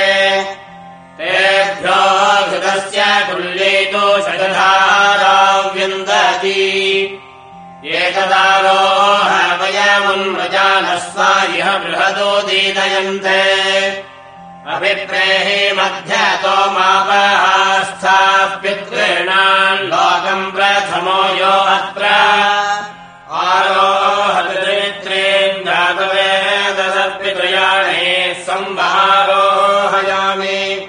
एतदारोह वयमुन्मजानस्वा इह बृहदो दीदयन्ते। अभिप्रेहि मध्यतो मापहास्थाप्यत्रेणान् लोकम् प्रथमो यो अत्र। आरोहत्रेन्द्रातवेदसर्पित्रयाणे संवारोहयामि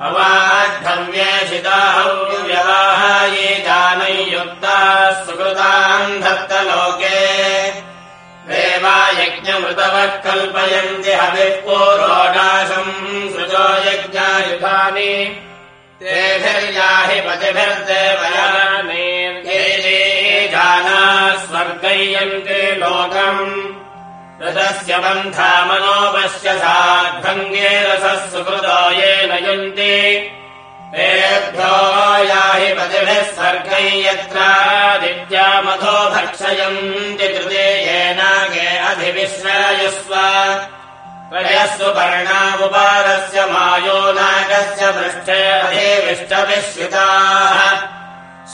अवाढव्यशिताहव्यवाहाये जानयुक्ताः सुकृतान् धत्तलोके देवा यज्ञमृतवः कल्पयन्ति हविः पूरोडाशम् सृजो यज्ञायुधानि। तेभिर्याहि पतिभिर्देवयाने। स्वर्गयन्ति लोकम्। रथस्य बन्धा मनोपश्य सार्धङ्गे रसः सुकृतो ये नयन्ति याहि पतिभिः स्वर्गै यत्रादित्यामथो भक्षयन्ति तृतीयेनागे अधिविश्रायुस्व। त्रयस्व पर्णामुपारस्य मायो नागस्य पृष्ठे अधिविष्टविश्रिताः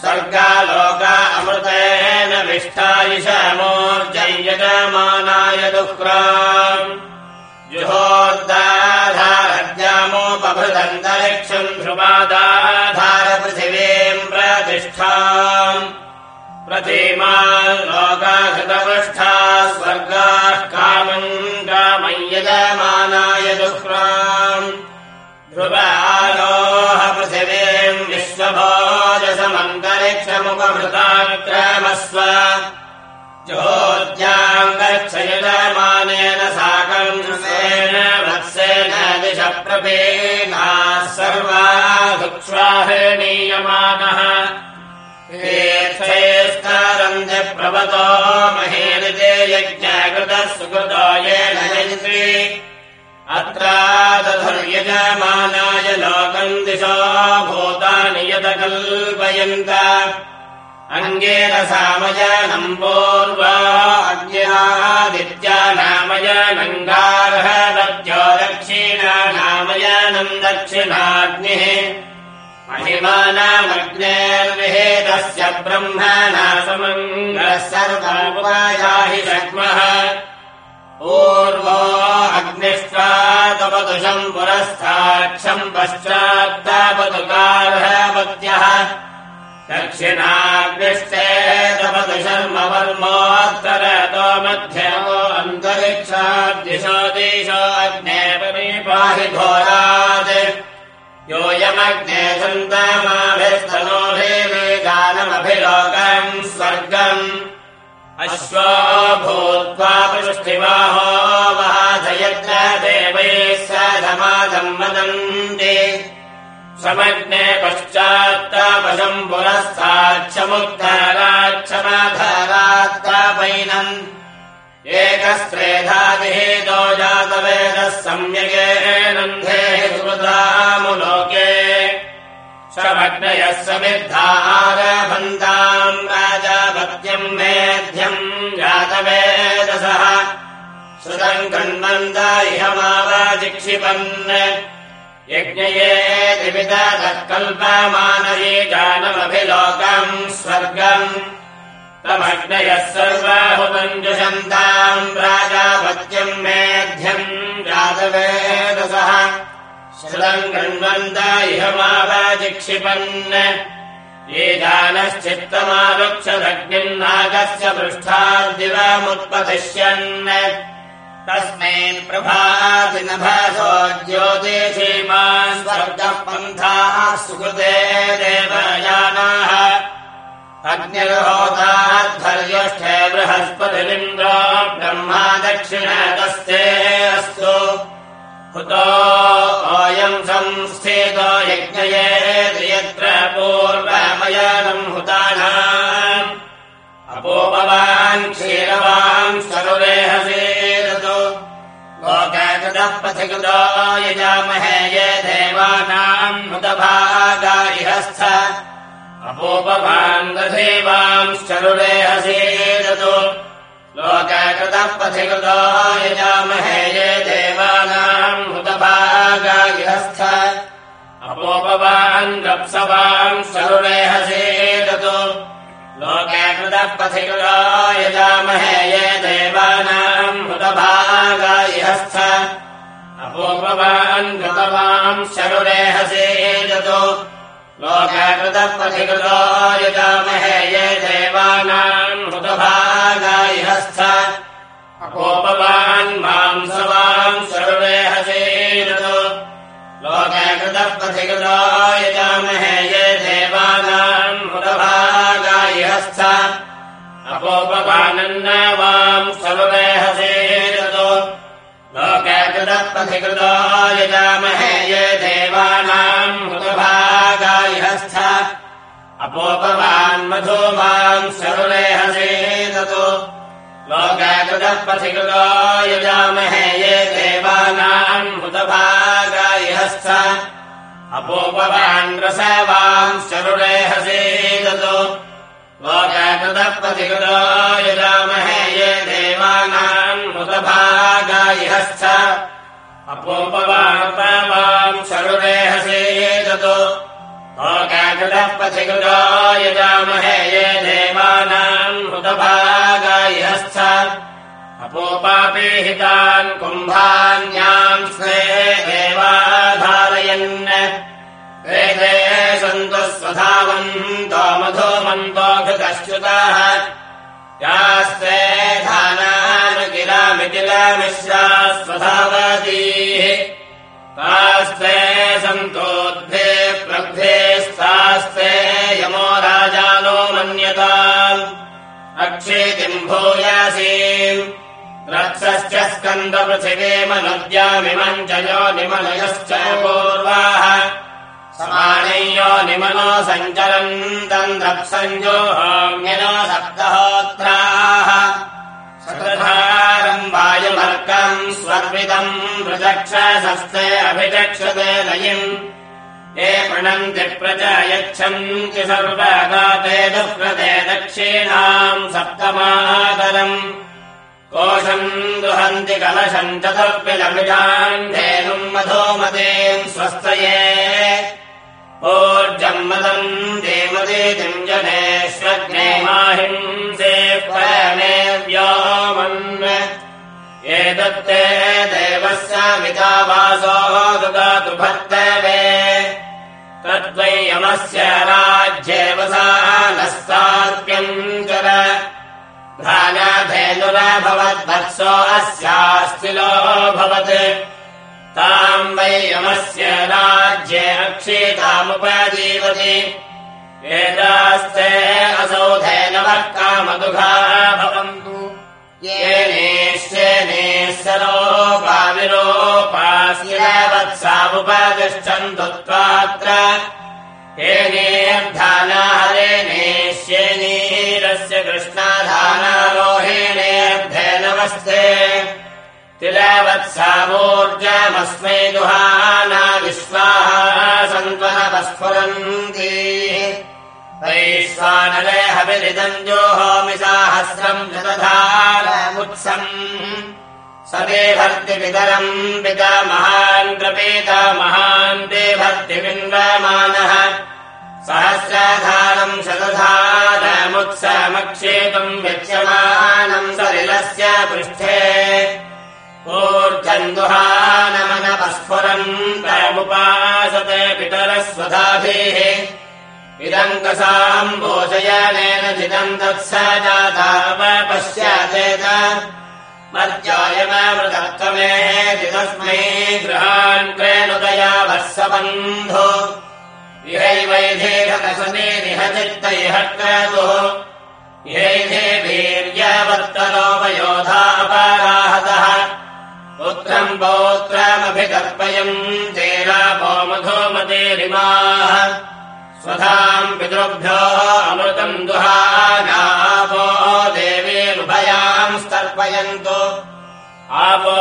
स्वर्गालोका अमृतेन विष्टायुषमोर्जयजमानाय दुःख्राम् जुहोर्दाधारद्यामोपभृदन्तरिक्षम् ध्रुवादाधारपृथिवीम् प्रतिष्ठाम् प्रतीमा लोकाघृतपृष्ठा स्वर्गाः कामम् कामय्यजमानाय दुःख्राम् ध्रुवालोह पृथिवीम् विश्वभोजसमन्तरिक्षमुपभृताक्रमस्व जोद्याम् गच्छयजमानेन साकम् सर्वा तीर्थैस्तरन्ति प्रवतो महेरिते यज्ञकृतः सुकृतो येन यन्ति अत्रादधुर्यजमानाय लोकम् दिशो भूतानि यदकल्पयन्त। अङ्गेन सामयानम् पूर्वा अज्ञादित्यानामयानङ्गार्हदत्यो दक्षिणानामयानम् दक्षिणाग्निः महिमानामग्नेर्विहेदस्य ब्रह्मणा समङ्गः सर्वमुपायाहि शक्मः पूर्वो अग्निष्टादपदुषम् पुरस्ताक्षम् पश्चात्तापदुकार्हपत्यः दक्षिणाग्निश्चेदपदुशर्मवर्मोत्तरतो मध्यमो अन्तरिक्षाद्दिशो देशो अग्ने पाहि घोरात् योऽयमग्ने सन्तामाभिस्तनोभिगानमभिलोकम् स्वर्गम्। अश्वा भूत्वा पृष्ठिवाहो वहाधयत्र देवैः सधमादम् वदन्ति समग्ने पश्चात्तापशम् पुरस्ताच्छमुत्तराच्छमाधारात्तापैनम् एकस्त्रेधादिहेतो जातवेदः सम्यगेनन्धेः सुकृतामुलोके समग्नयः समिद्धारभन्ताम् राजापत्यम् मेध्यम् जातवेदसः। श्रुतम् कण्वन्द इह मावाजिक्षिपन् यज्ञये त्रिविदकल्पमानये जानमभिलोकम् स्वर्गम्। तमग्नयः सर्वाहुपञ्जुषन्ताम् प्राजापत्यम् मेध्यम् जातवेदसः। श्रुतम् कण्वन्द इह मावाजिक्षिपन् ये जानश्चित्तमारुक्षदग्निम् नागस्य पृष्ठाद्दिवमुत्पतिष्यन् तस्मै प्रभातिनभासो ज्योतिषीमान् स्वर्गः पन्थाः सुकृते देवयानाः। अग्निर्होताद्धर्यष्ठे बृहस्पतिलिन्द्रो ब्रह्मा दक्षिणतस्ते अस्तु। हुतो अयम् संस्थितो यज्ञये पूर्वमयनम् हुतानाम्। अपोपवान् क्षीरवान् लोककृतः पथिकृतो यजामहे ये देवानाम् हुतभागारिहस्थ अपोपवान् दधेवांश्चरुरेहसेदतो लोककृतः पथिकृतो यजामहे ये देवानाम् हुतभागागिहस्थ अपोपवान् गप्सवान् सरुरेहसेदतो लोककृतः पथिकृतो यजामहे ये देवानाम् हुतभागागिहस्थ अपोपवान् गतवान् शरुरेहसेदतो लोककृतः पथिकृतो यजामहे ये देवानाम् हुतभागायहस्थ अपोपवान् मांसवान् सर्वेहसेदतो लोककृतः पथिकृतो यजामहे ये देवानाम् हुतभागायहस्थ अपोपवानन्नवाम् सर्वेहसेदतो लोककृतः पथिकृतो यजामहे ये देवानाम् हुतभागायहस्थ अपोपवान् मधुमान् सरुलेहसेदतो लोककृतः पथिकृतो यजामहे ये देवानाम् हुतभागायहस्थ अपोपवान् रसवान् सरुलेहसेदतो लोककृतः पथिकृतो यजामहे ये देवानाम् हुतभागायहस्थ अपोपवान् सरुलेहसेदतो लोककृतः पथिकृतो यजामहे ये देवानाम् हुतभागायहस्थ। अपोपापीहितान् कुम्भान्याम् स्वे देवाधारयन्। वेदे सन्तु मधुमन्तो घृतश्च्युताः। यास्ते तास्ते सन्तोद्भे प्रभ्ये स्तास्ते यमो राजानो मन्यताम् अक्षेतिम् भूयासीम् रक्षश्च स्कन्दपृथिवीमनद्यामिमम् च यो निमलयश्च पूर्वाः समानय्यो निमनो सञ्चरन्तम् रप्सञ्जोहाम्यनो सप्तहोत्राः सकृधारम् वायुमर्कम् स्वर्विदम् प्रचक्षसस्ते अभिचक्षते लयिम् ये प्रणन्ति प्रच यच्छन्ति सर्वगाते दुःप्रते दक्षिणाम् सप्तमातरम् कोशम् दुहन्ति कलशम् चतुर्पिलमिषाम् धेनुम् मधोमतीम् स्वस्तये ऊर्जम् मदम् देमदेतिम् जनेष्वग्ने माहिंसे परमे व्योमन्। एतत्ते देवस्य मितावासो ददातु भर्तवे तद्वै यमस्य राज्ये वसानस्तात्म्यम् चर भ्रानाधेनुरभवद्वत्सो अस्यास्तिलोऽभवत् ताम् वै यमस्य राज्ये अक्षीतामुपजीवति एतास्ते असौ धेनवः कामदुघा भवन्तु। येनेश्येने सरोपाविरोपास्यवत्सामुपतिष्ठन्तु त्वात्र हेनेऽर्धानाहरेणेश्येनीरस्य कृष्णाधानारोहेणेऽर्धेनवस्ते तिलवत्सामूर्जमस्मै दुहाना विश्वाः सन्त्वनपस्फुरन्ति वैश्वानरे हविरिदम् जोहोमि साहस्रम् शतधारमुत्सम् स देभर्ति पितरम् पिता महान् प्रपेता महान् देभर्ति बिन्वमानः सहस्राधारम् शतधारमुत्समक्षेपम् व्यक्ष्यमानम् सलिलस्य पृष्ठे ऊर्जन्दुहानमनपस्फुरन् परमुपासते पितरः स्वधाभिः इदङ्कसाम् भोजयनेन जिदम् तत्स जातावपश्यचेत मर्यायमृतत्वमेति तस्मै गृहान् क्रेणुदया वत्सबन्धो। इहैवैधेहकसनेरिह चित्तैः क्रतुः इहैधे वीर्यवर्तलोपयोधापराहतः पुत्रम् पौत्रमभिकर्पयम् चेरापो मधोमतेरिमाः स्वधाम् पितृभ्यो अमृतम् दुहानापो देवीरुभयाम् स्तर्पयन्तु आपो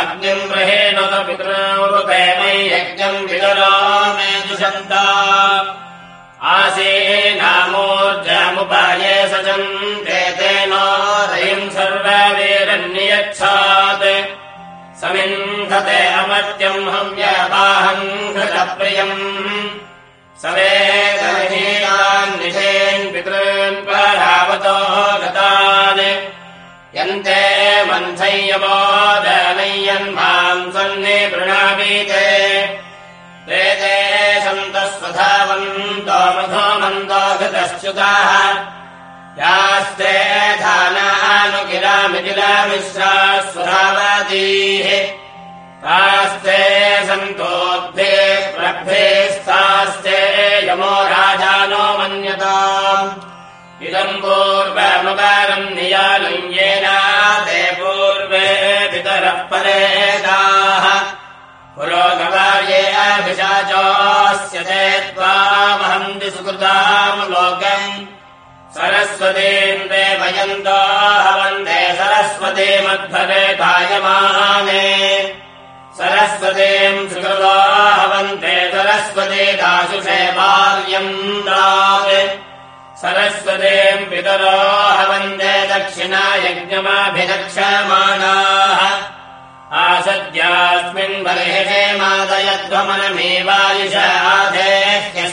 अग्निम् ग्रहेणोत पितृवृते मयि यज्ञम् विदरो मे दुषन्त। आसीनामोर्जमुपाये सजम् तेनो रयिम् सर्ववीरन्नियच्छात् समिन्धते अमर्त्यम् हव्यपाहम् घृतप्रियम्। सवेदहीनान् निषेन् पितॄन् परावतो गतान्। यन्ते प्रणामीते। ते ते सन्तस्वधावन्तो मधो मन्दो घृतश्च्युताः यास्ते धानानुगिरामिगिरामिश्रा स्वधावतीः तास्ते सन्तोद्भे प्रभ्येस्तास्ते यमो राजानो मन्यता। इदम् पूर्वमुकारम् नियालुञ्जेना ते पूर्वे पितरः परेताः। पुरोगवार्ये अभिषाचोऽस्य ते त्वामहन्ति सुकृताम् लोकम् भयन्तोह वन्दे सरस्वती धायमाने। सरस्वतीम् सुकृतोह वन्दे सरस्वती दाशुषे बाल्यम् रात् सरस्वतीम् पितरोह वन्दे दक्षिणा यज्ञमाभिरक्षमाणाः आसद्यास्मिन् बर्हिषे मादयध्वमनमेवायुष आधेह्यस्मे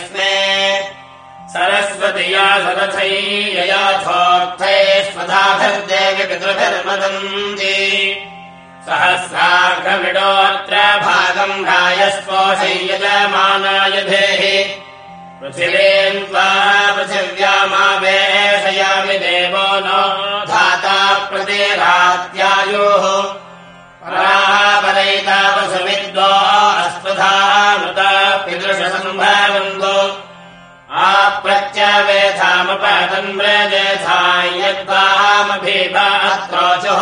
सरस्वत्या सरथैययाथोक्थे स्वधाभिर्देवि पितृभिर्मदन्ति सहस्रार्घमिडोऽत्र भागम् रायस्पोषै यजमानाय धेहि पृथिवीम् त्वा पृथिव्यामावेशयामि देवो नो धाता प्रतिरात्यायोः। परापरैतावसुविद्वो अस्त्वधामृता पिदृशसम्भावन्तो आप्रत्यवेधामपतन् व्रजेथा यद्वामभिभात्रोचुः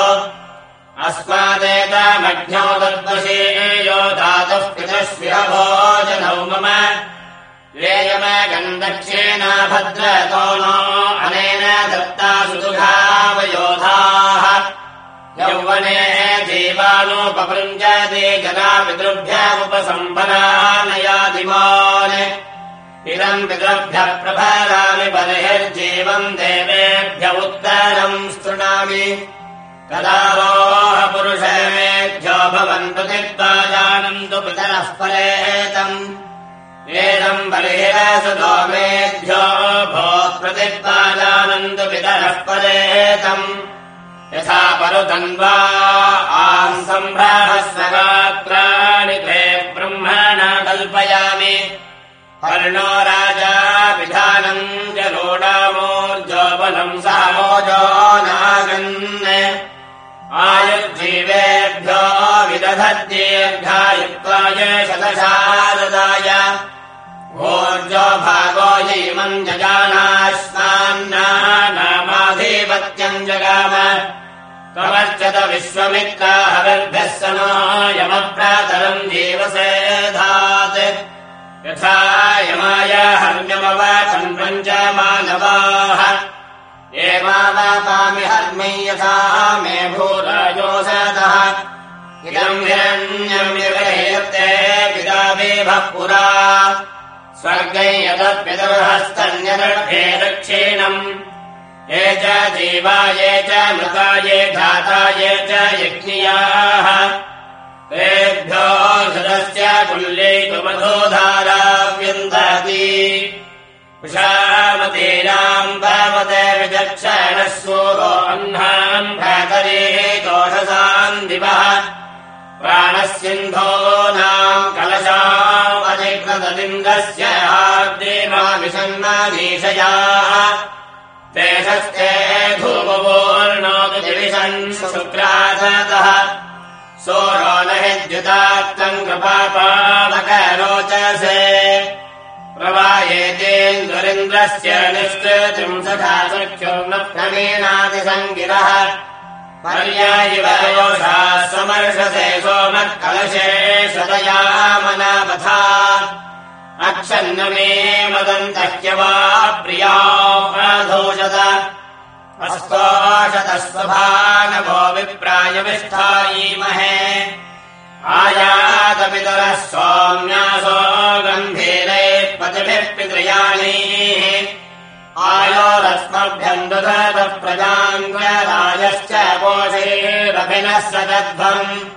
अस्मादेतामघ्नौ तद्वशे यो धातुः पितुष्विह भोजनौ मम। लेयमगन्धक्षेण भद्रतो नो अनेन दत्ता सुदुघावयोधाः यौवने जीवानोपपृञ्जते जना पितृभ्यमुपसम्भरानयादिमान् इदम् पितृभ्यः प्रभरामि बर्हिर्जीवम् देवेभ्य उत्तरम् स्तृणामि कदारोह पुरुषमेभ्यो भवन्तु चित्वा जानन्तु पितरः परेतम् एदम् बर्हिरसतो मेभ्यो भो प्रतित्वा जानन्तु पितरः परेतम् यथा परुतन्वा आम् सम्भ्रामस्वगात्राणि ते ब्रह्मणा कल्पयामि पर्णो राजा विधानम् च लोडामोर्जोबलम् सामोजो नागन्। आयुर्जीवेभ्यो विदधत्येऽर्घायुक्ताय शतशारदाय। ऊर्जो भागो यैमम् जगानाश्मान्नामाधिपत्यम् जगाम। कवर्चत विश्वमित्रा हविर्भ्यः स नो यमप्रातरम् जीवसेधात् यथा यमाय हर्म्यमवाचम् पञ्च मानवाः एवावापामि हर्मै यथा मे भूराजोषतः इदम् हिरण्यम् विवहेयते पिताभिभः पुरा। स्वर्गै यदप्यदर्हस्तन्यदर्भे दक्षिणम् ये च जीवा ये च मृता ये धाता ये च यज्ञियाः तेभ्यो धृतस्य कुल्यैकमधोधारा व्यन्दाति कुशामतीनाम् भवते विचक्षणः सूरो अह्नाम् भ्रातरे दोषसाम् दिवः। प्राणस्सिन्धोनाम् कलशामधिकृतलिङ्गस्य आर्द्रेमाविषन्नाधीशयाः तेषस्ते धूमवोर्णोदिविशन् शुक्रासतः सोरो न हि द्युतात्तम् कृपापावकरोचसे। प्रवायेतेन्दुरिन्द्रस्य निष्कृतिम् सखा सख्यो न क्रमेणादिसङ्गिरः पर्यायिवयोषा समर्षसे सोमत्कलशे सदयामनापथा अक्षन्न मे मदन्तह्यवा प्रिया प्राधोषत अस्तोषतस्वभानभो विप्रायविष्ठायीमहे। आयातपितरः सौम्यासो गम्भीरे पतिभिः पितृयाणीः। आयोरस्मभ्यम् दधतः प्रजाङ्गराजश्च पोषेरभिनः सदध्वम्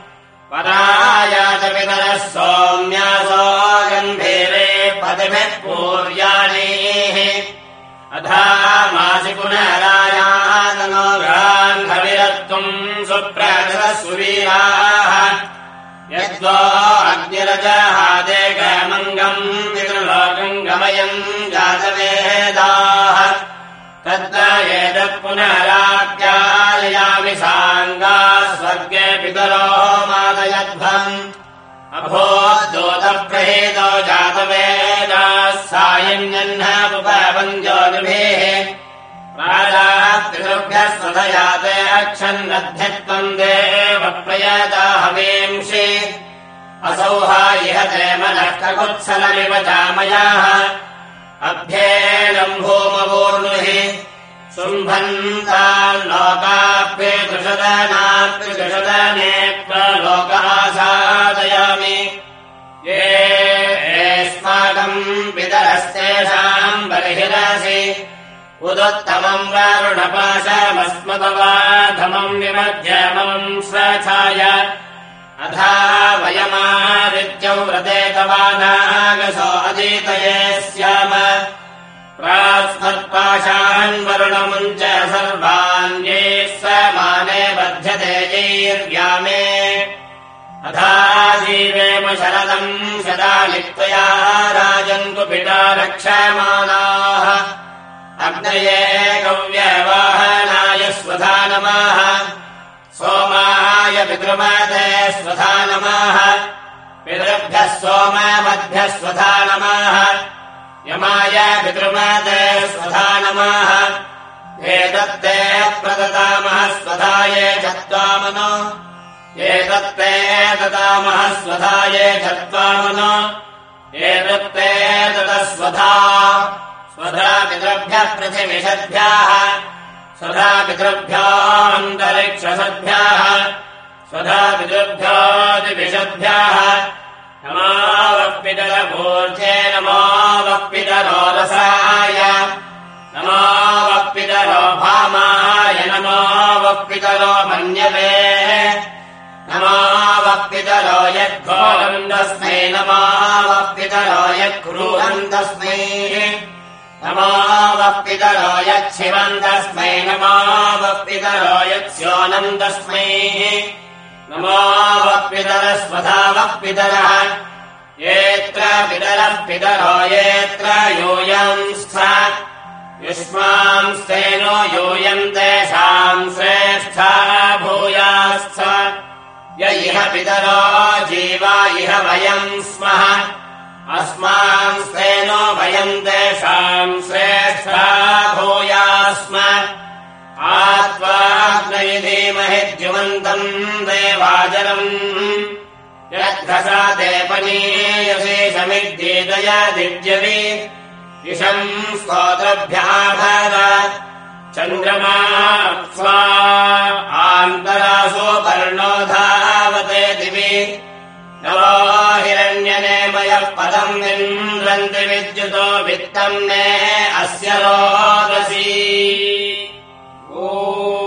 परायातपितरः सौम्यासो गम्भीरे पतिभिः पूर्याणीः। अधा मासि पुनरायातनो गान्धविरत्वम् सुप्रजसुवीराः यद्वा अग्निरजहादेकमङ्गम् पितृलोकम् गमयम् जातवेदाः एतत् पुनराज्ञालयामि साङ्गा स्वर्गे पितरो मादयध्वम् अभोद्दोतप्रहेतो जातवेदाः। सायन्यह्नपुपवञ्जोनिभिः पितृभ्यः स्वधयाते अक्षन्नध्यत्वम् देव प्रयताहवेंषि असौहा इह ते मनः ककुत्सलमिव चामयाः। अभ्येणम् भूमवोर्नुहि। शुम्भन्ताल्लोकाप्यदृषदनाप्यदृषदनेत्वलोकः साधयामि येष्माकम् पितरस्तेषाम् बर्हिरसि उदुत्तमम् वारुणपाशमस्मदवाधमम् विमध्यमम् स्वच्छाय अथा वयमादित्यौ व्रते तवानागसो अधीतये स्याम। प्रास्मत्पाशान् वरुणमुञ्च सर्वान्ये समाने बध्यते यैर्व्यामे। अथा शरदम् सदा लिप्तया राजन् कुपिता रक्षमाणाः अग्नये गव्यवाहनाय स्वधा नमः सोमाय पितृमते स्वधा नमः पितृभ्यः सोममभ्यः स्वधा नमः यमाय पितृमते स्वधा नमः एतत्ते प्रददामः स्वधाये चत्वामनो एतत्ते ददामः स्वधाये चत्वामनो एतत्ते ददस्वधा स्वधा पितृभ्यः पृथिविषद्भ्याः स्वधा पितृभ्योऽन्तरिक्षसद्भ्याः स्वधा पितृभ्योदिविषद्भ्याः नमावः पितरभूर्जे नमावः पितरो रसाय नमावः पितरो भामाय नमावः पितरो मन्यवे नमावः पितरो यद्घोरम् तस्मै नमावः पितरो यत्क्रूरम् तस्मै नमावः पितरो यच्छिवम् तस्मै नमावः पितरो यत्स्योनम् तस्मै नमावः पितरः स्वधावः पितरः येऽत्र पितरः पितरो येऽत्र यूयम् स्थ युष्मांस्तेनो यूयम् तेषाम् श्रेष्ठा भूयास्थ। य इह पितरो जीवा इह वयम् स्मः अस्मांस्तेनो वयम् तेषाम् श्रेष्ठा भूयास्म। धीमहि द्युमन्तम् देवाजलम्। यद्धसा ते पनीयसे समिद्येतया दिव्यवि। इषम् स्तोत्रभ्याभर चन्द्रमा स्वा आन्तरासो पर्णो धावते दिवि नेमयः पदम् निन्द्रन्त्रि विद्युतो वित्तम् ने अस्य रोदसी ओ